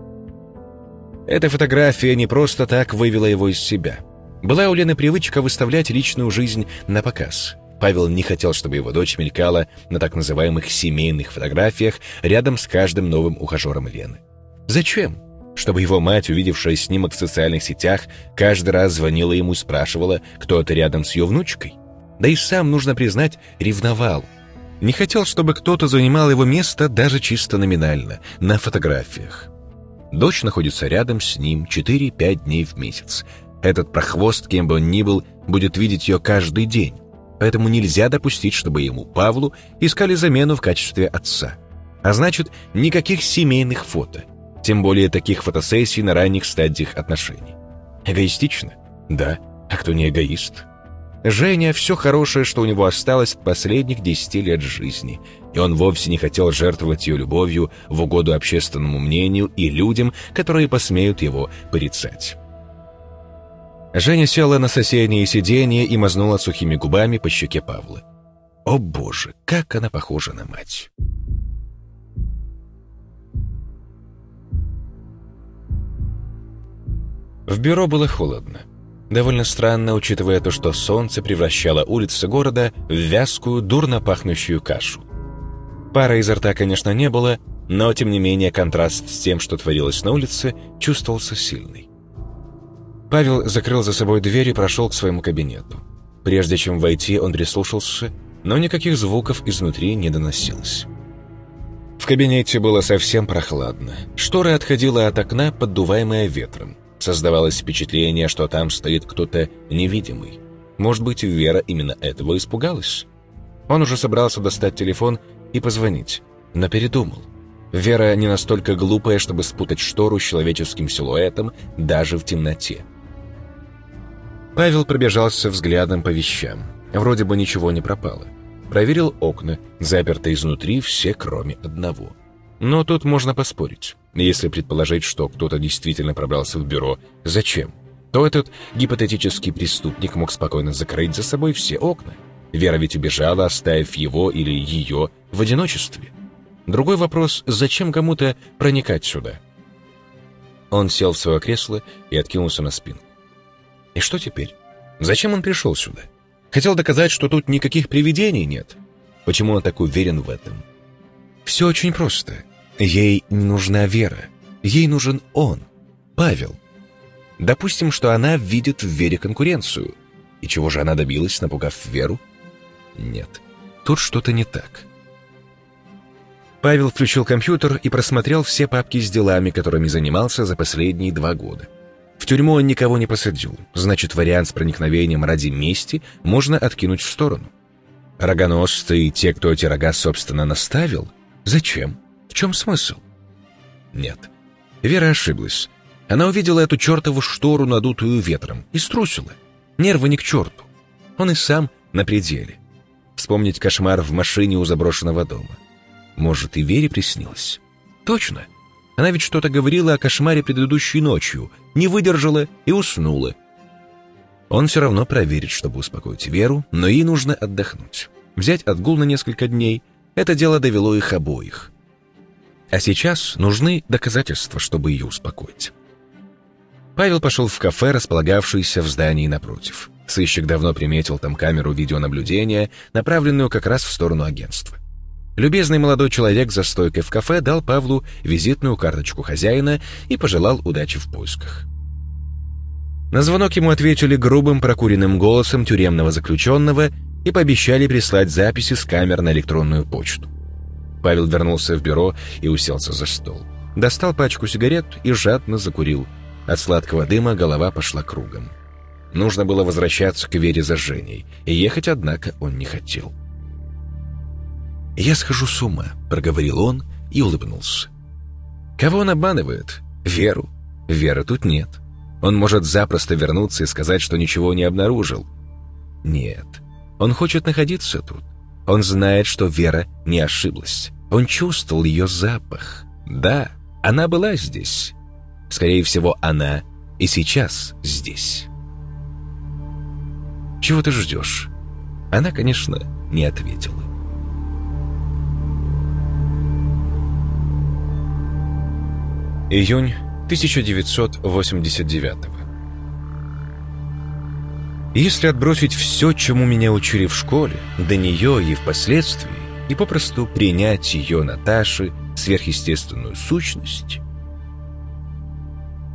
Эта фотография не просто так вывела его из себя. Была у Лены привычка выставлять личную жизнь на показ. Павел не хотел, чтобы его дочь мелькала на так называемых семейных фотографиях рядом с каждым новым ухажером Лены. Зачем? чтобы его мать, увидевшая снимок в социальных сетях, каждый раз звонила ему и спрашивала, кто это рядом с ее внучкой. Да и сам, нужно признать, ревновал. Не хотел, чтобы кто-то занимал его место даже чисто номинально, на фотографиях. Дочь находится рядом с ним 4-5 дней в месяц. Этот прохвост, кем бы он ни был, будет видеть ее каждый день. Поэтому нельзя допустить, чтобы ему, Павлу, искали замену в качестве отца. А значит, никаких семейных фото – тем более таких фотосессий на ранних стадиях отношений. Эгоистично? Да. А кто не эгоист? Женя — все хорошее, что у него осталось от последних десяти лет жизни, и он вовсе не хотел жертвовать ее любовью в угоду общественному мнению и людям, которые посмеют его порицать. Женя села на соседнее сиденье и мазнула сухими губами по щеке Павла. О боже, как она похожа на мать! В бюро было холодно. Довольно странно, учитывая то, что солнце превращало улицы города в вязкую, дурно пахнущую кашу. Пара изо рта, конечно, не было, но, тем не менее, контраст с тем, что творилось на улице, чувствовался сильный. Павел закрыл за собой дверь и прошел к своему кабинету. Прежде чем войти, он прислушался, но никаких звуков изнутри не доносилось. В кабинете было совсем прохладно. Шторы отходила от окна, поддуваемая ветром. Создавалось впечатление, что там стоит кто-то невидимый. Может быть, Вера именно этого испугалась? Он уже собрался достать телефон и позвонить, но передумал. Вера не настолько глупая, чтобы спутать штору с человеческим силуэтом даже в темноте. Павел пробежался взглядом по вещам. Вроде бы ничего не пропало. Проверил окна, запертые изнутри все, кроме одного. Но тут можно поспорить. Если предположить, что кто-то действительно пробрался в бюро, зачем? То этот гипотетический преступник мог спокойно закрыть за собой все окна. Вера ведь убежала, оставив его или ее в одиночестве. Другой вопрос, зачем кому-то проникать сюда? Он сел в свое кресло и откинулся на спину. И что теперь? Зачем он пришел сюда? Хотел доказать, что тут никаких привидений нет. Почему он так уверен в этом? Все очень просто. Ей не нужна Вера. Ей нужен он, Павел. Допустим, что она видит в Вере конкуренцию. И чего же она добилась, напугав Веру? Нет, тут что-то не так. Павел включил компьютер и просмотрел все папки с делами, которыми занимался за последние два года. В тюрьму он никого не посадил, значит, вариант с проникновением ради мести можно откинуть в сторону. Рогоносцы и те, кто эти рога, собственно, наставил? Зачем? Чем смысл? Нет. Вера ошиблась. Она увидела эту чертову штору, надутую ветром, и струсила. Нервы не к черту. Он и сам на пределе. Вспомнить кошмар в машине у заброшенного дома. Может, и Вере приснилось? Точно. Она ведь что-то говорила о кошмаре предыдущей ночью, не выдержала и уснула. Он все равно проверит, чтобы успокоить Веру, но ей нужно отдохнуть. Взять отгул на несколько дней — это дело довело их обоих. А сейчас нужны доказательства, чтобы ее успокоить. Павел пошел в кафе, располагавшееся в здании напротив. Сыщик давно приметил там камеру видеонаблюдения, направленную как раз в сторону агентства. Любезный молодой человек за стойкой в кафе дал Павлу визитную карточку хозяина и пожелал удачи в поисках. На звонок ему ответили грубым прокуренным голосом тюремного заключенного и пообещали прислать записи с камер на электронную почту. Павел вернулся в бюро и уселся за стол. Достал пачку сигарет и жадно закурил. От сладкого дыма голова пошла кругом. Нужно было возвращаться к Вере за Женей, и ехать, однако, он не хотел. «Я схожу с ума», — проговорил он и улыбнулся. «Кого он обманывает? Веру. Веры тут нет. Он может запросто вернуться и сказать, что ничего не обнаружил. Нет, он хочет находиться тут. Он знает, что Вера не ошиблась. Он чувствовал ее запах. Да, она была здесь. Скорее всего, она и сейчас здесь. «Чего ты ждешь?» Она, конечно, не ответила. Июнь 1989 Если отбросить все, чему меня учили в школе, до нее и впоследствии, и попросту принять ее, Наташи, сверхъестественную сущность,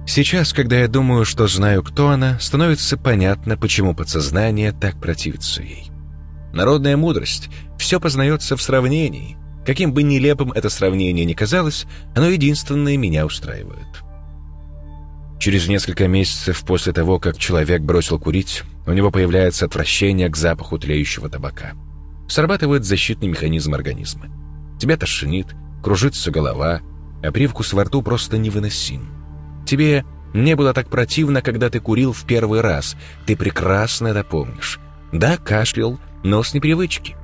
Сейчас, когда я думаю, что знаю, кто она, становится понятно, почему подсознание так противится ей. Народная мудрость, все познается в сравнении, Каким бы нелепым это сравнение ни казалось, оно единственное меня устраивает. Через несколько месяцев после того, как человек бросил курить, у него появляется отвращение к запаху тлеющего табака. Срабатывает защитный механизм организма. Тебя тошнит, кружится голова, а привкус во рту просто невыносим. Тебе не было так противно, когда ты курил в первый раз. Ты прекрасно это помнишь. Да, кашлял, но с непривычки.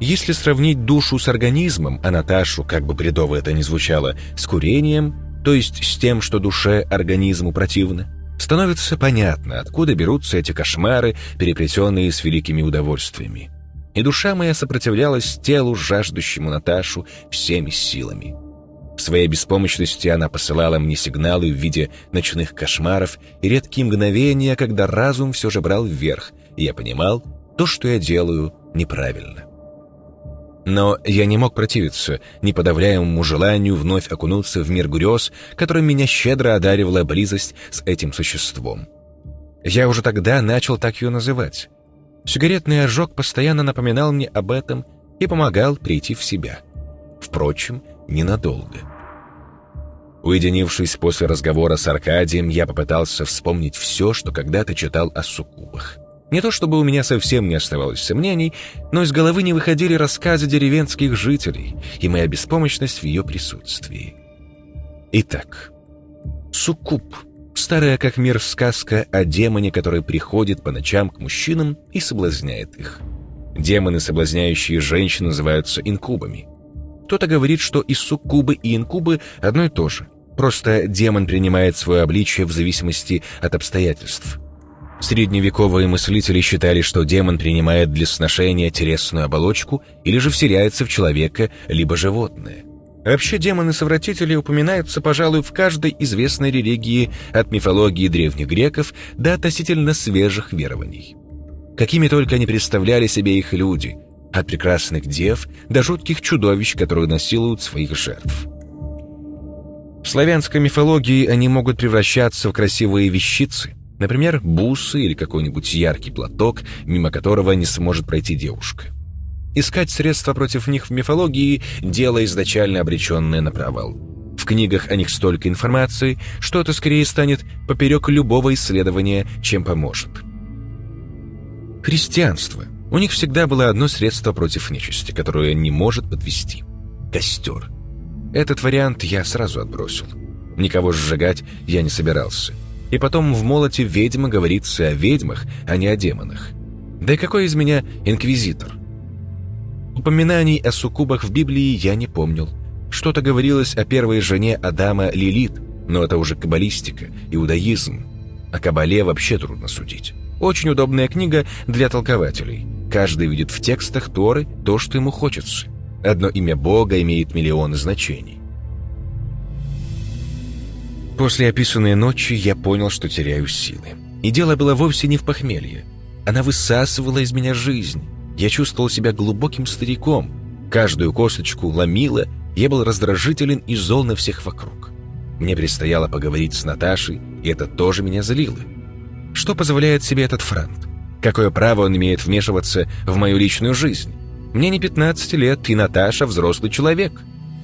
Если сравнить душу с организмом, а Наташу, как бы бредово это ни звучало, с курением, то есть с тем, что душе организму противно, становится понятно, откуда берутся эти кошмары, переплетенные с великими удовольствиями. И душа моя сопротивлялась телу, жаждущему Наташу, всеми силами. В своей беспомощности она посылала мне сигналы в виде ночных кошмаров и редкие мгновения, когда разум все же брал вверх, и я понимал, то, что я делаю, неправильно. Но я не мог противиться неподавляемому желанию вновь окунуться в мир грез, которым меня щедро одаривала близость с этим существом. Я уже тогда начал так ее называть. Сигаретный ожог постоянно напоминал мне об этом и помогал прийти в себя. Впрочем, ненадолго. Уединившись после разговора с Аркадием, я попытался вспомнить все, что когда-то читал о суккубах. Не то чтобы у меня совсем не оставалось сомнений, но из головы не выходили рассказы деревенских жителей и моя беспомощность в ее присутствии. Итак, суккуб — старая как мир сказка о демоне, который приходит по ночам к мужчинам и соблазняет их. Демоны, соблазняющие женщин, называются инкубами. Кто-то говорит, что и суккубы, и инкубы одно и то же. Просто демон принимает свое обличие в зависимости от обстоятельств. Средневековые мыслители считали, что демон принимает для сношения телесную оболочку или же вселяется в человека, либо животное. Вообще демоны-совратители упоминаются, пожалуй, в каждой известной религии от мифологии древних греков до относительно свежих верований. Какими только не представляли себе их люди, от прекрасных дев до жутких чудовищ, которые насилуют своих жертв. В славянской мифологии они могут превращаться в красивые вещицы, например, бусы или какой-нибудь яркий платок, мимо которого не сможет пройти девушка. Искать средства против них в мифологии – дело изначально обреченное на провал. В книгах о них столько информации, что это скорее станет поперек любого исследования, чем поможет. Христианство. У них всегда было одно средство против нечисти, которое не может подвести – костер. Этот вариант я сразу отбросил. Никого сжигать я не собирался. И потом в молоте ведьма говорится о ведьмах, а не о демонах. Да и какой из меня инквизитор – Упоминаний о суккубах в Библии я не помнил. Что-то говорилось о первой жене Адама Лилит, но это уже каббалистика, иудаизм. О кабале вообще трудно судить. Очень удобная книга для толкователей. Каждый видит в текстах Торы то, что ему хочется. Одно имя Бога имеет миллионы значений. После описанной ночи я понял, что теряю силы. И дело было вовсе не в похмелье. Она высасывала из меня жизнь. Я чувствовал себя глубоким стариком. Каждую косточку ломило, я был раздражителен и зол на всех вокруг. Мне предстояло поговорить с Наташей, и это тоже меня злило. Что позволяет себе этот франт? Какое право он имеет вмешиваться в мою личную жизнь? Мне не 15 лет, и Наташа взрослый человек.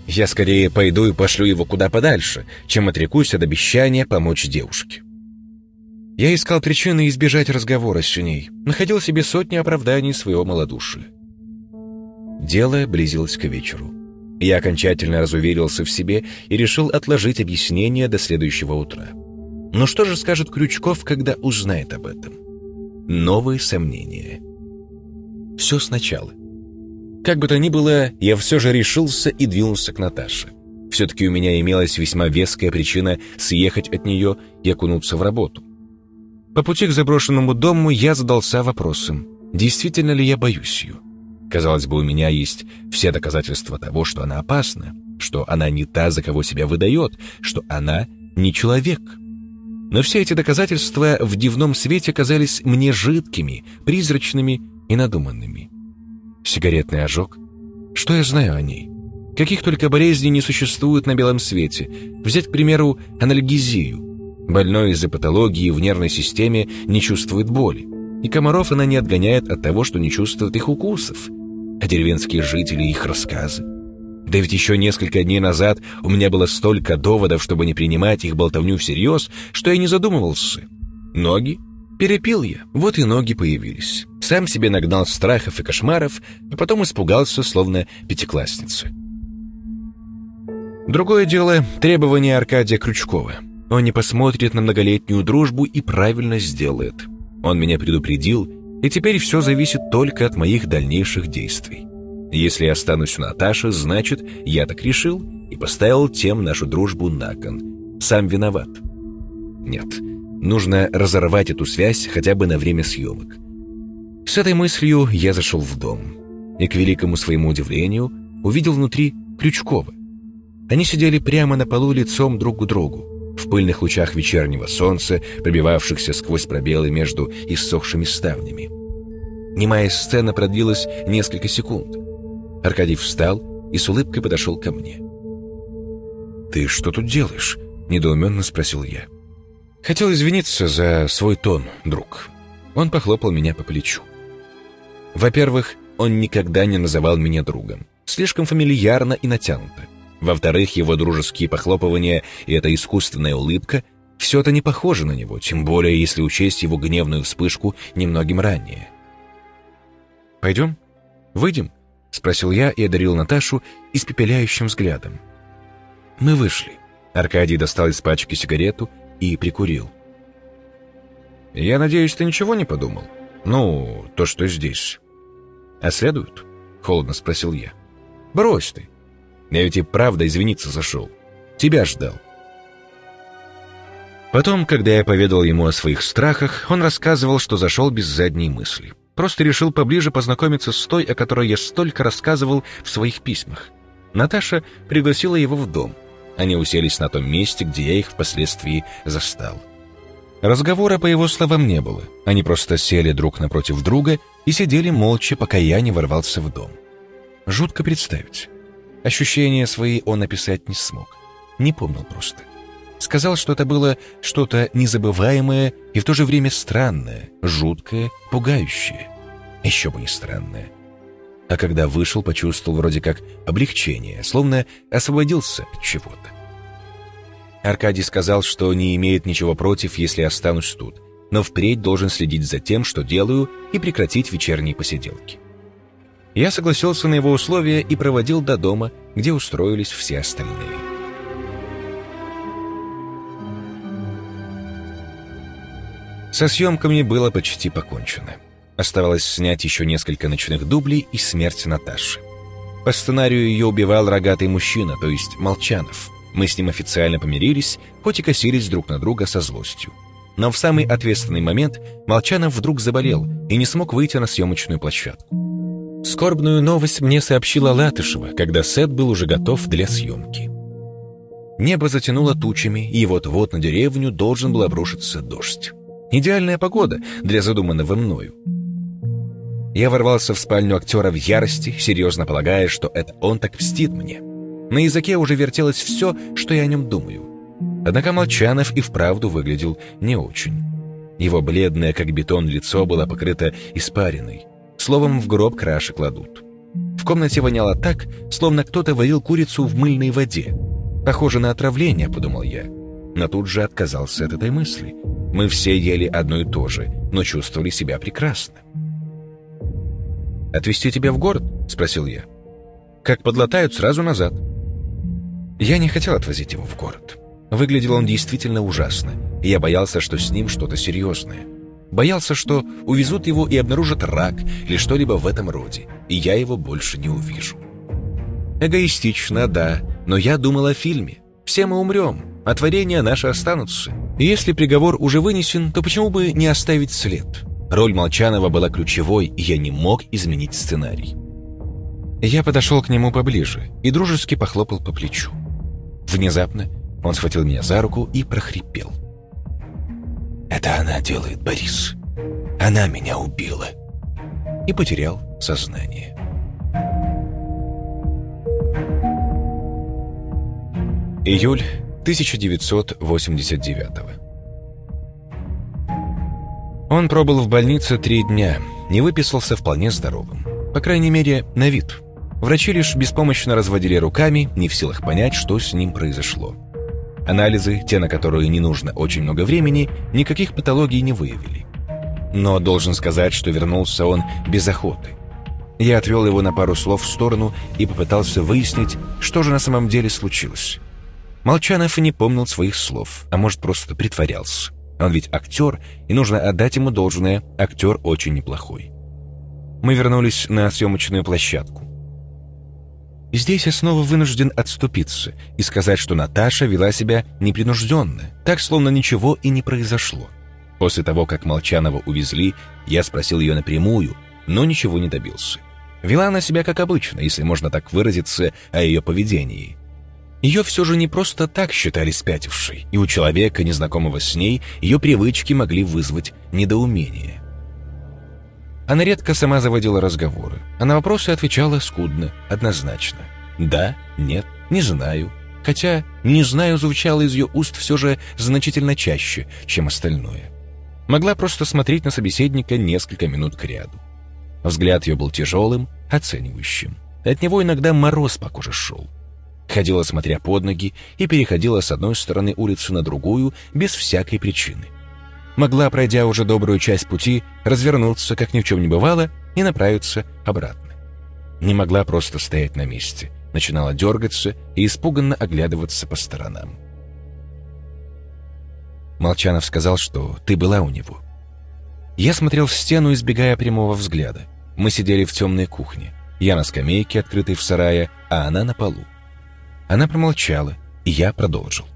Я скорее пойду и пошлю его куда подальше, чем отрекусь от обещания помочь девушке. Я искал причины избежать разговора с ней, находил себе сотни оправданий своего малодушия. Дело близилось к вечеру. Я окончательно разуверился в себе и решил отложить объяснение до следующего утра. Но что же скажет Крючков, когда узнает об этом? Новые сомнения. Все сначала. Как бы то ни было, я все же решился и двинулся к Наташе. Все-таки у меня имелась весьма веская причина съехать от нее и окунуться в работу. По пути к заброшенному дому я задался вопросом, действительно ли я боюсь ее. Казалось бы, у меня есть все доказательства того, что она опасна, что она не та, за кого себя выдает, что она не человек. Но все эти доказательства в дневном свете казались мне жидкими, призрачными и надуманными. Сигаретный ожог? Что я знаю о ней? Каких только болезней не существует на белом свете. Взять, к примеру, анальгезию. Больной из-за патологии в нервной системе не чувствует боли. И комаров она не отгоняет от того, что не чувствует их укусов. А деревенские жители их рассказы. Да ведь еще несколько дней назад у меня было столько доводов, чтобы не принимать их болтовню всерьез, что я не задумывался. Ноги? Перепил я, вот и ноги появились. Сам себе нагнал страхов и кошмаров, а потом испугался, словно пятиклассница. Другое дело — требования Аркадия Крючкова — он не посмотрит на многолетнюю дружбу и правильно сделает. Он меня предупредил, и теперь все зависит только от моих дальнейших действий. Если я останусь у Наташи, значит, я так решил и поставил тем нашу дружбу на кон. Сам виноват. Нет, нужно разорвать эту связь хотя бы на время съемок. С этой мыслью я зашел в дом и, к великому своему удивлению, увидел внутри Крючкова. Они сидели прямо на полу лицом друг к другу в пыльных лучах вечернего солнца, пробивавшихся сквозь пробелы между иссохшими ставнями. Немая сцена продлилась несколько секунд. Аркадий встал и с улыбкой подошел ко мне. «Ты что тут делаешь?» — недоуменно спросил я. Хотел извиниться за свой тон, друг. Он похлопал меня по плечу. Во-первых, он никогда не называл меня другом. Слишком фамильярно и натянуто. Во-вторых, его дружеские похлопывания и эта искусственная улыбка — все это не похоже на него, тем более если учесть его гневную вспышку немногим ранее. «Пойдем? Выйдем?» — спросил я и одарил Наташу испепеляющим взглядом. Мы вышли. Аркадий достал из пачки сигарету и прикурил. «Я надеюсь, ты ничего не подумал? Ну, то, что здесь». «А следует?» — холодно спросил я. «Брось ты. Я ведь и правда извиниться зашел. Тебя ждал». Потом, когда я поведал ему о своих страхах, он рассказывал, что зашел без задней мысли. Просто решил поближе познакомиться с той, о которой я столько рассказывал в своих письмах. Наташа пригласила его в дом. Они уселись на том месте, где я их впоследствии застал. Разговора, по его словам, не было. Они просто сели друг напротив друга и сидели молча, пока я не ворвался в дом. Жутко представить. Ощущения свои он описать не смог. Не помнил просто. Сказал, что это было что-то незабываемое и в то же время странное, жуткое, пугающее. Еще бы не странное. А когда вышел, почувствовал вроде как облегчение, словно освободился от чего-то. Аркадий сказал, что не имеет ничего против, если останусь тут, но впредь должен следить за тем, что делаю, и прекратить вечерние посиделки. Я согласился на его условия и проводил до дома, где устроились все остальные. Со съемками было почти покончено. Оставалось снять еще несколько ночных дублей и смерть Наташи. По сценарию ее убивал рогатый мужчина, то есть Молчанов. Мы с ним официально помирились, хоть и косились друг на друга со злостью. Но в самый ответственный момент Молчанов вдруг заболел и не смог выйти на съемочную площадку. Скорбную новость мне сообщила Латышева, когда сет был уже готов для съемки. Небо затянуло тучами, и вот-вот на деревню должен был обрушиться дождь. Идеальная погода для задуманного мною. Я ворвался в спальню актера в ярости, серьезно полагая, что это он так мстит мне. На языке уже вертелось все, что я о нем думаю. Однако Молчанов и вправду выглядел не очень. Его бледное, как бетон, лицо было покрыто испариной. Словом, в гроб краши кладут. В комнате воняло так, словно кто-то варил курицу в мыльной воде. Похоже на отравление, подумал я. Но тут же отказался от этой мысли. Мы все ели одно и то же, но чувствовали себя прекрасно. «Отвезти тебя в город?» — спросил я. «Как подлатают, сразу назад». Я не хотел отвозить его в город. Выглядел он действительно ужасно, и я боялся, что с ним что-то серьезное. Боялся, что увезут его и обнаружат рак или что-либо в этом роде, и я его больше не увижу. Эгоистично, да, но я думал о фильме. Все мы умрем, а творения наши останутся. И если приговор уже вынесен, то почему бы не оставить след? Роль Молчанова была ключевой, и я не мог изменить сценарий. Я подошел к нему поближе и дружески похлопал по плечу. Внезапно он схватил меня за руку и прохрипел. «Это она делает, Борис. Она меня убила». И потерял сознание. Июль 1989 Он пробыл в больнице три дня, не выписался вполне здоровым. По крайней мере, на вид. Врачи лишь беспомощно разводили руками, не в силах понять, что с ним произошло. Анализы, те, на которые не нужно очень много времени, никаких патологий не выявили. Но должен сказать, что вернулся он без охоты. Я отвел его на пару слов в сторону и попытался выяснить, что же на самом деле случилось. Молчанов и не помнил своих слов, а может, просто притворялся. Он ведь актер, и нужно отдать ему должное, актер очень неплохой. Мы вернулись на съемочную площадку. Здесь я снова вынужден отступиться и сказать, что Наташа вела себя непринужденно, так, словно ничего и не произошло. После того, как Молчанова увезли, я спросил ее напрямую, но ничего не добился. Вела она себя как обычно, если можно так выразиться о ее поведении. Ее все же не просто так считали спятившей, и у человека, незнакомого с ней, ее привычки могли вызвать недоумение. Она редко сама заводила разговоры, а на вопросы отвечала скудно, однозначно. «Да», «нет», «не знаю». Хотя «не знаю» звучало из ее уст все же значительно чаще, чем остальное. Могла просто смотреть на собеседника несколько минут кряду. Взгляд ее был тяжелым, оценивающим. От него иногда мороз по коже шел ходила смотря под ноги и переходила с одной стороны улицы на другую без всякой причины. Могла, пройдя уже добрую часть пути, развернуться, как ни в чем не бывало, и направиться обратно. Не могла просто стоять на месте, начинала дергаться и испуганно оглядываться по сторонам. Молчанов сказал, что ты была у него. Я смотрел в стену, избегая прямого взгляда. Мы сидели в темной кухне. Я на скамейке, открытой в сарае, а она на полу. Она промолчала, и я продолжил.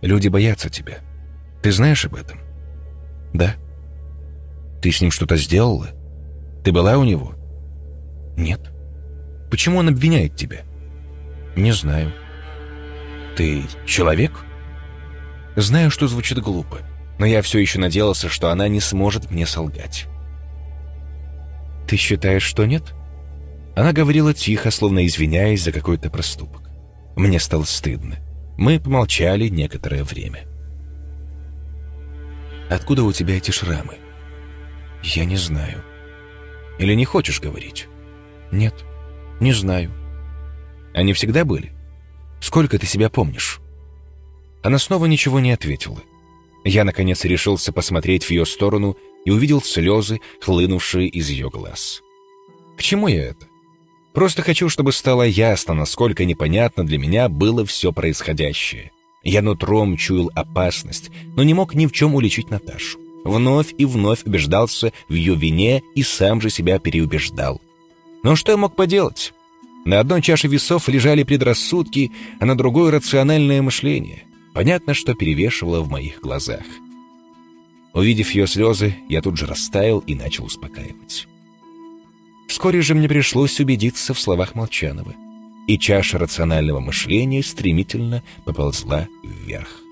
«Люди боятся тебя. Ты знаешь об этом?» «Да». «Ты с ним что-то сделала? Ты была у него?» «Нет». «Почему он обвиняет тебя?» «Не знаю». «Ты человек?» Знаю, что звучит глупо, но я все еще надеялся, что она не сможет мне солгать. «Ты считаешь, что нет?» Она говорила тихо, словно извиняясь за какой-то проступок. Мне стало стыдно. Мы помолчали некоторое время. «Откуда у тебя эти шрамы?» «Я не знаю». «Или не хочешь говорить?» «Нет, не знаю». «Они всегда были? Сколько ты себя помнишь?» Она снова ничего не ответила. Я, наконец, решился посмотреть в ее сторону и увидел слезы, хлынувшие из ее глаз. К чему я это? Просто хочу, чтобы стало ясно, насколько непонятно для меня было все происходящее. Я нутром чуял опасность, но не мог ни в чем уличить Наташу. Вновь и вновь убеждался в ее вине и сам же себя переубеждал. Но что я мог поделать? На одной чаше весов лежали предрассудки, а на другой — рациональное мышление. Понятно, что перевешивало в моих глазах. Увидев ее слезы, я тут же растаял и начал успокаивать. Вскоре же мне пришлось убедиться в словах Молчанова, и чаша рационального мышления стремительно поползла вверх.